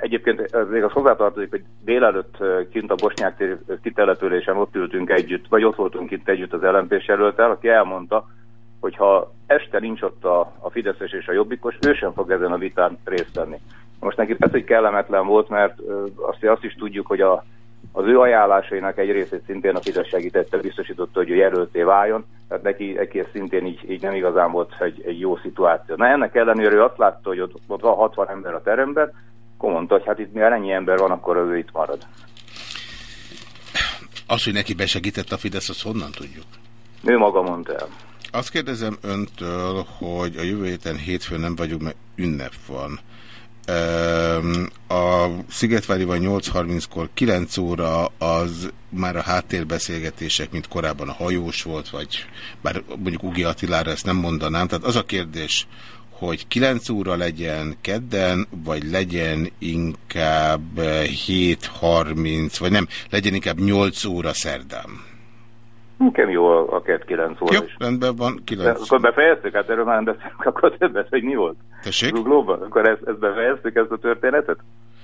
Egyébként még az hozzátartozik, hogy délelőtt kint a Bosnyák kitelepülésen ott ültünk együtt, vagy ott voltunk itt együtt az LMP-s jelöltel, aki elmondta, hogy ha este nincs ott a, a Fideszes és a Jobbikos, ő sem fog ezen a vitán részt venni. Most neki persze, hogy kellemetlen volt, mert azt, azt is tudjuk, hogy a, az ő ajánlásainak egy részét szintén a Fidesz segítette, biztosította, hogy ő jelölté váljon, tehát neki, neki ez szintén így, így nem igazán volt egy, egy jó szituáció. Na ennek ellenére ő azt látta, hogy ott, ott van 60 ember a teremben, akkor mondta, hogy hát itt mivel ennyi ember van, akkor ő itt marad. Az, hogy neki besegített a Fidesz, azt honnan tudjuk? Ő maga mondta el. Azt kérdezem öntől, hogy a jövő héten hétfőn nem vagyunk, mert ünnep van. A Szigetváriban 8.30-kor 9 óra az már a háttérbeszélgetések, mint korábban a hajós volt, vagy bár mondjuk Ugi Attilára ezt nem mondanám. Tehát az a kérdés, hogy 9 óra legyen kedden, vagy legyen inkább 7.30, vagy nem, legyen inkább 8 óra szerdán. Nekem jó a, a 2-9 óra Jó, is. rendben van, De 9. akkor befejeztük, hát erről már nem beszélünk, akkor többet, hogy mi volt? Tessék? Zuglóban? Akkor ezt, ezt befejeztük, ezt a történetet?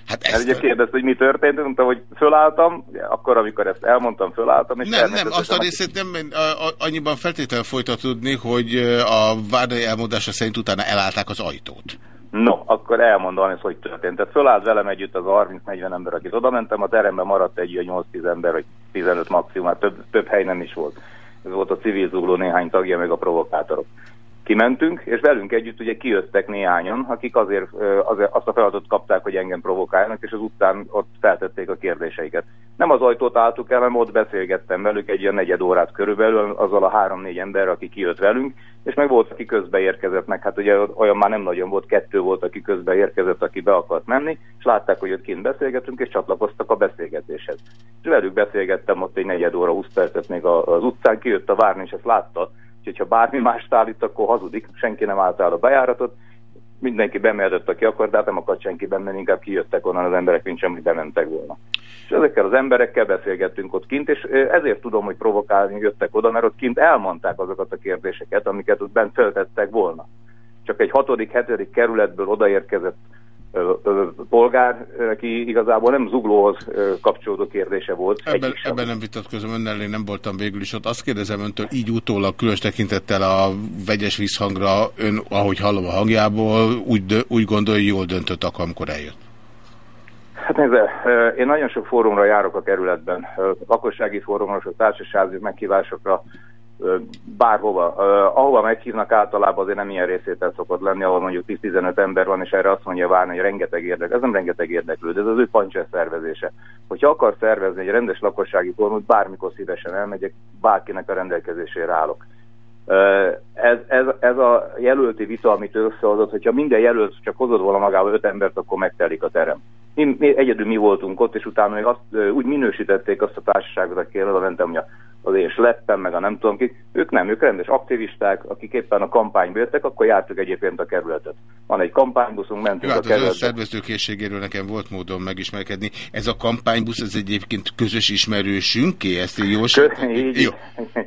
Hát ezt... ugye kérdezte, hogy mi történt, mondta, hogy fölálltam, akkor, amikor ezt elmondtam, fölálltam, és Nem, nem, azt a részét nem, annyiban feltétlenül folytatódni, hogy a várdai elmondása szerint utána elállták az ajtót. No, akkor elmondom, ez hogy történt. Tehát fölállt velem együtt az 30-40 ember, akit oda mentem, a teremben maradt egy olyan 8-10 ember, vagy 15 maximum, hát több, több hely nem is volt. Ez volt a civil zugló néhány tagja, meg a provokátorok. Kimentünk, és velünk együtt ugye kijöttek néhányan, akik azért, azért azt a feladatot kapták, hogy engem provokáljanak, és az utcán ott feltették a kérdéseiket. Nem az ajtót álltuk el, hanem ott beszélgettem velük egy ilyen negyed órát körülbelül, azzal a három-négy ember, aki kijött velünk, és meg volt, aki közbe érkezett, meg hát ugye olyan már nem nagyon volt, kettő volt, aki közbe érkezett, aki be akart menni, és látták, hogy ott kint beszélgetünk, és csatlakoztak a beszélgetéshez. És velük beszélgettem ott egy negyed óra, 20 percet még az utcán, kijött a várni, és ezt látta, úgyhogy ha bármi mást állít, akkor hazudik, senki nem állt el a bejáratot, mindenki bemehetett, aki akart, de hát nem akart senki bemenni, inkább kijöttek onnan az emberek, mint sem, bementek volna. És ezekkel az emberekkel beszélgettünk ott kint, és ezért tudom, hogy provokálni jöttek oda, mert ott kint elmondták azokat a kérdéseket, amiket ott bent feltettek volna. Csak egy hatodik, hetedik kerületből odaérkezett polgár, aki igazából nem zuglóhoz kapcsolódó kérdése volt. Ebben, ebben nem vitatkozom önnel, én nem voltam végül is ott. Azt kérdezem öntől így utólag, különös tekintettel a vegyes visszhangra, ön, ahogy hallom a hangjából, úgy, úgy gondolja, hogy jól döntött akkor, amikor eljött. Hát nézze, én nagyon sok fórumra járok a kerületben, lakossági fórumra, a társasági meghívásokra, bárhova. Ahova meghívnak általában azért nem ilyen részétel szokott lenni, ahol mondjuk 10-15 ember van, és erre azt mondja várni, hogy rengeteg érdek. Ez nem rengeteg érdeklődő, ez az ő pancses szervezése. Hogyha akar szervezni egy rendes lakossági fórumot, bármikor szívesen elmegyek, bárkinek a rendelkezésére állok. Ez, ez, ez a jelölti vita, amit összehozott, hogyha minden jelölt csak hozott volna magával öt embert, akkor megtelik a terem. Mi, mi, egyedül mi voltunk ott, és utána még azt, úgy minősítették azt a társaságot, aki oda mentem, hogy az én sleppem, meg a nem tudom ki. Ők nem, ők rendes aktivisták, akik éppen a kampányba jöttek, akkor jártuk egyébként a kerületet. Van egy kampánybuszunk, Jó, mentünk a hát az ön kerületbe. szervezőkészségéről nekem volt módon megismerkedni. Ez a kampánybusz, ez egyébként közös ismerősünké? Ezt én jól. Kö- így,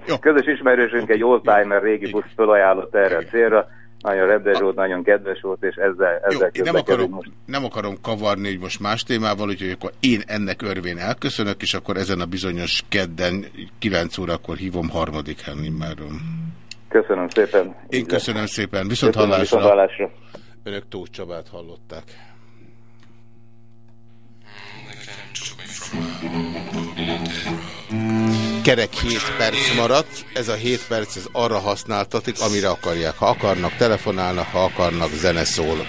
Jó. Közös ismerősünk egy oldtimer régi busz felajánlott erre a célra. Nagyon rendes volt, nagyon kedves volt, és ezzel, Jó, ezzel én nem akarom, most. nem akarom kavarni, hogy most más témával, úgyhogy akkor én ennek örvén elköszönök, és akkor ezen a bizonyos kedden 9 órakor hívom harmadikán immáron. Köszönöm szépen. Én köszönöm szépen. Viszont Köszönöm, hallásra. viszont hallásra. Önök Tóth Csabát hallották. Kerek 7 perc maradt, ez a 7 perc ez arra használtatik, amire akarják. Ha akarnak, telefonálnak, ha akarnak, zene szól.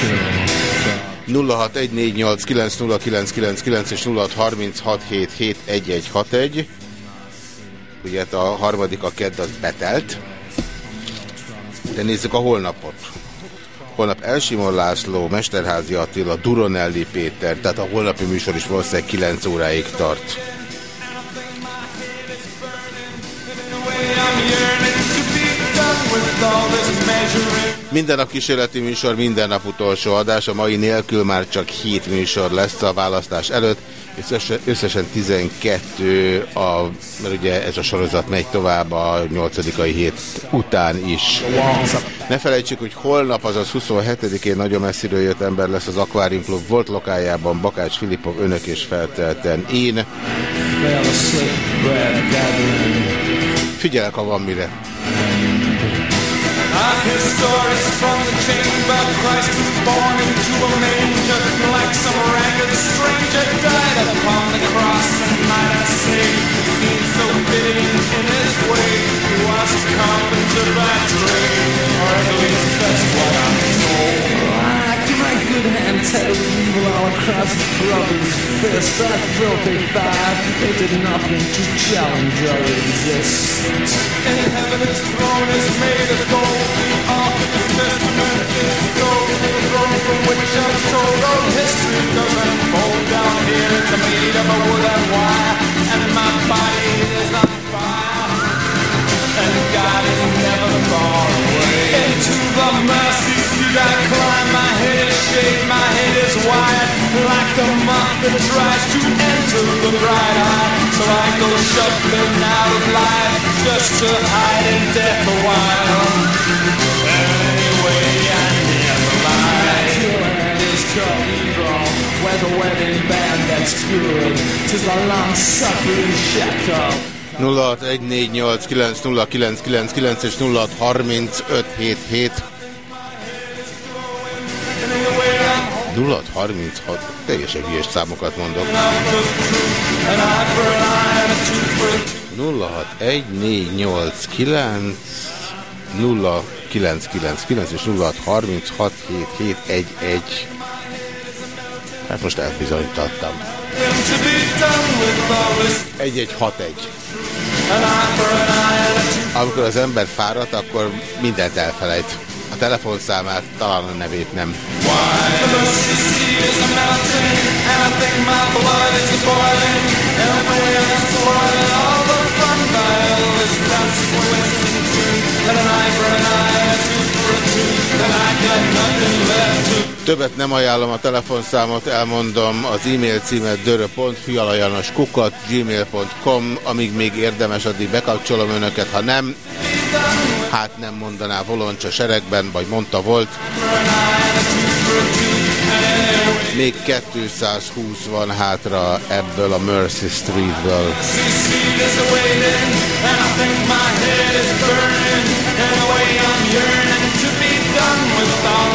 Chill. 0614890999 és 0636771161. Ugye hát a harmadik a kedd az betelt. De nézzük a holnapot. Holnap Elsimon László, Mesterházi Attila, Duronelli Péter, tehát a holnapi műsor is valószínűleg 9 óráig tart. Minden nap kísérleti műsor, minden nap utolsó adás. A mai nélkül már csak 7 műsor lesz a választás előtt. Összesen, összesen 12, a, mert ugye ez a sorozat megy tovább a 8. hét után is. Ne felejtsük, hogy holnap, azaz 27-én nagyon messziről jött ember lesz az Aquarium Club volt lokájában, Bakács Filipov, önök és feltelten én. Figyelek, ha van mire. I hear stories from the chamber. Christ was born into a manger, like some ragged stranger died upon the cross. And might I say, it seems so fitting in his way. He was carpenter by trade, or at least that's what I'm told. Good hand tell evil all across his brother's fist That filthy five, they did nothing to challenge or resist In heaven his throne is made of gold. The ark of his testament is gold. The throne from which I'm told all history does unfold down here. It's made of a wood and wire, and my body is on fire. And God is never far Into the mercy seat I climb. My head is shaved, my head is wired, like the moth that tries to enter the bright eye. So I go shuffling out of life just to hide in death a while. Anyway, I never lie. Killing is Where's a wedding band that's good Tis the long-suffering shackle 0614890999 és 063577 0636 teljesen hülyes számokat mondok. 061489 0999 és 06367711. Hát most elbizonyítattam. 1161. Amikor az ember fáradt, akkor mindent elfelejt. A telefonszámát, talán a nevét nem. That an eye for an eye, Többet nem ajánlom a telefonszámot, elmondom az e-mail címet dörö.fialajanoskukat gmail.com amíg még érdemes, addig bekapcsolom önöket, ha nem, hát nem mondaná Voloncsa seregben, vagy mondta volt. Még 220 van hátra ebből a Mercy Streetből. and song.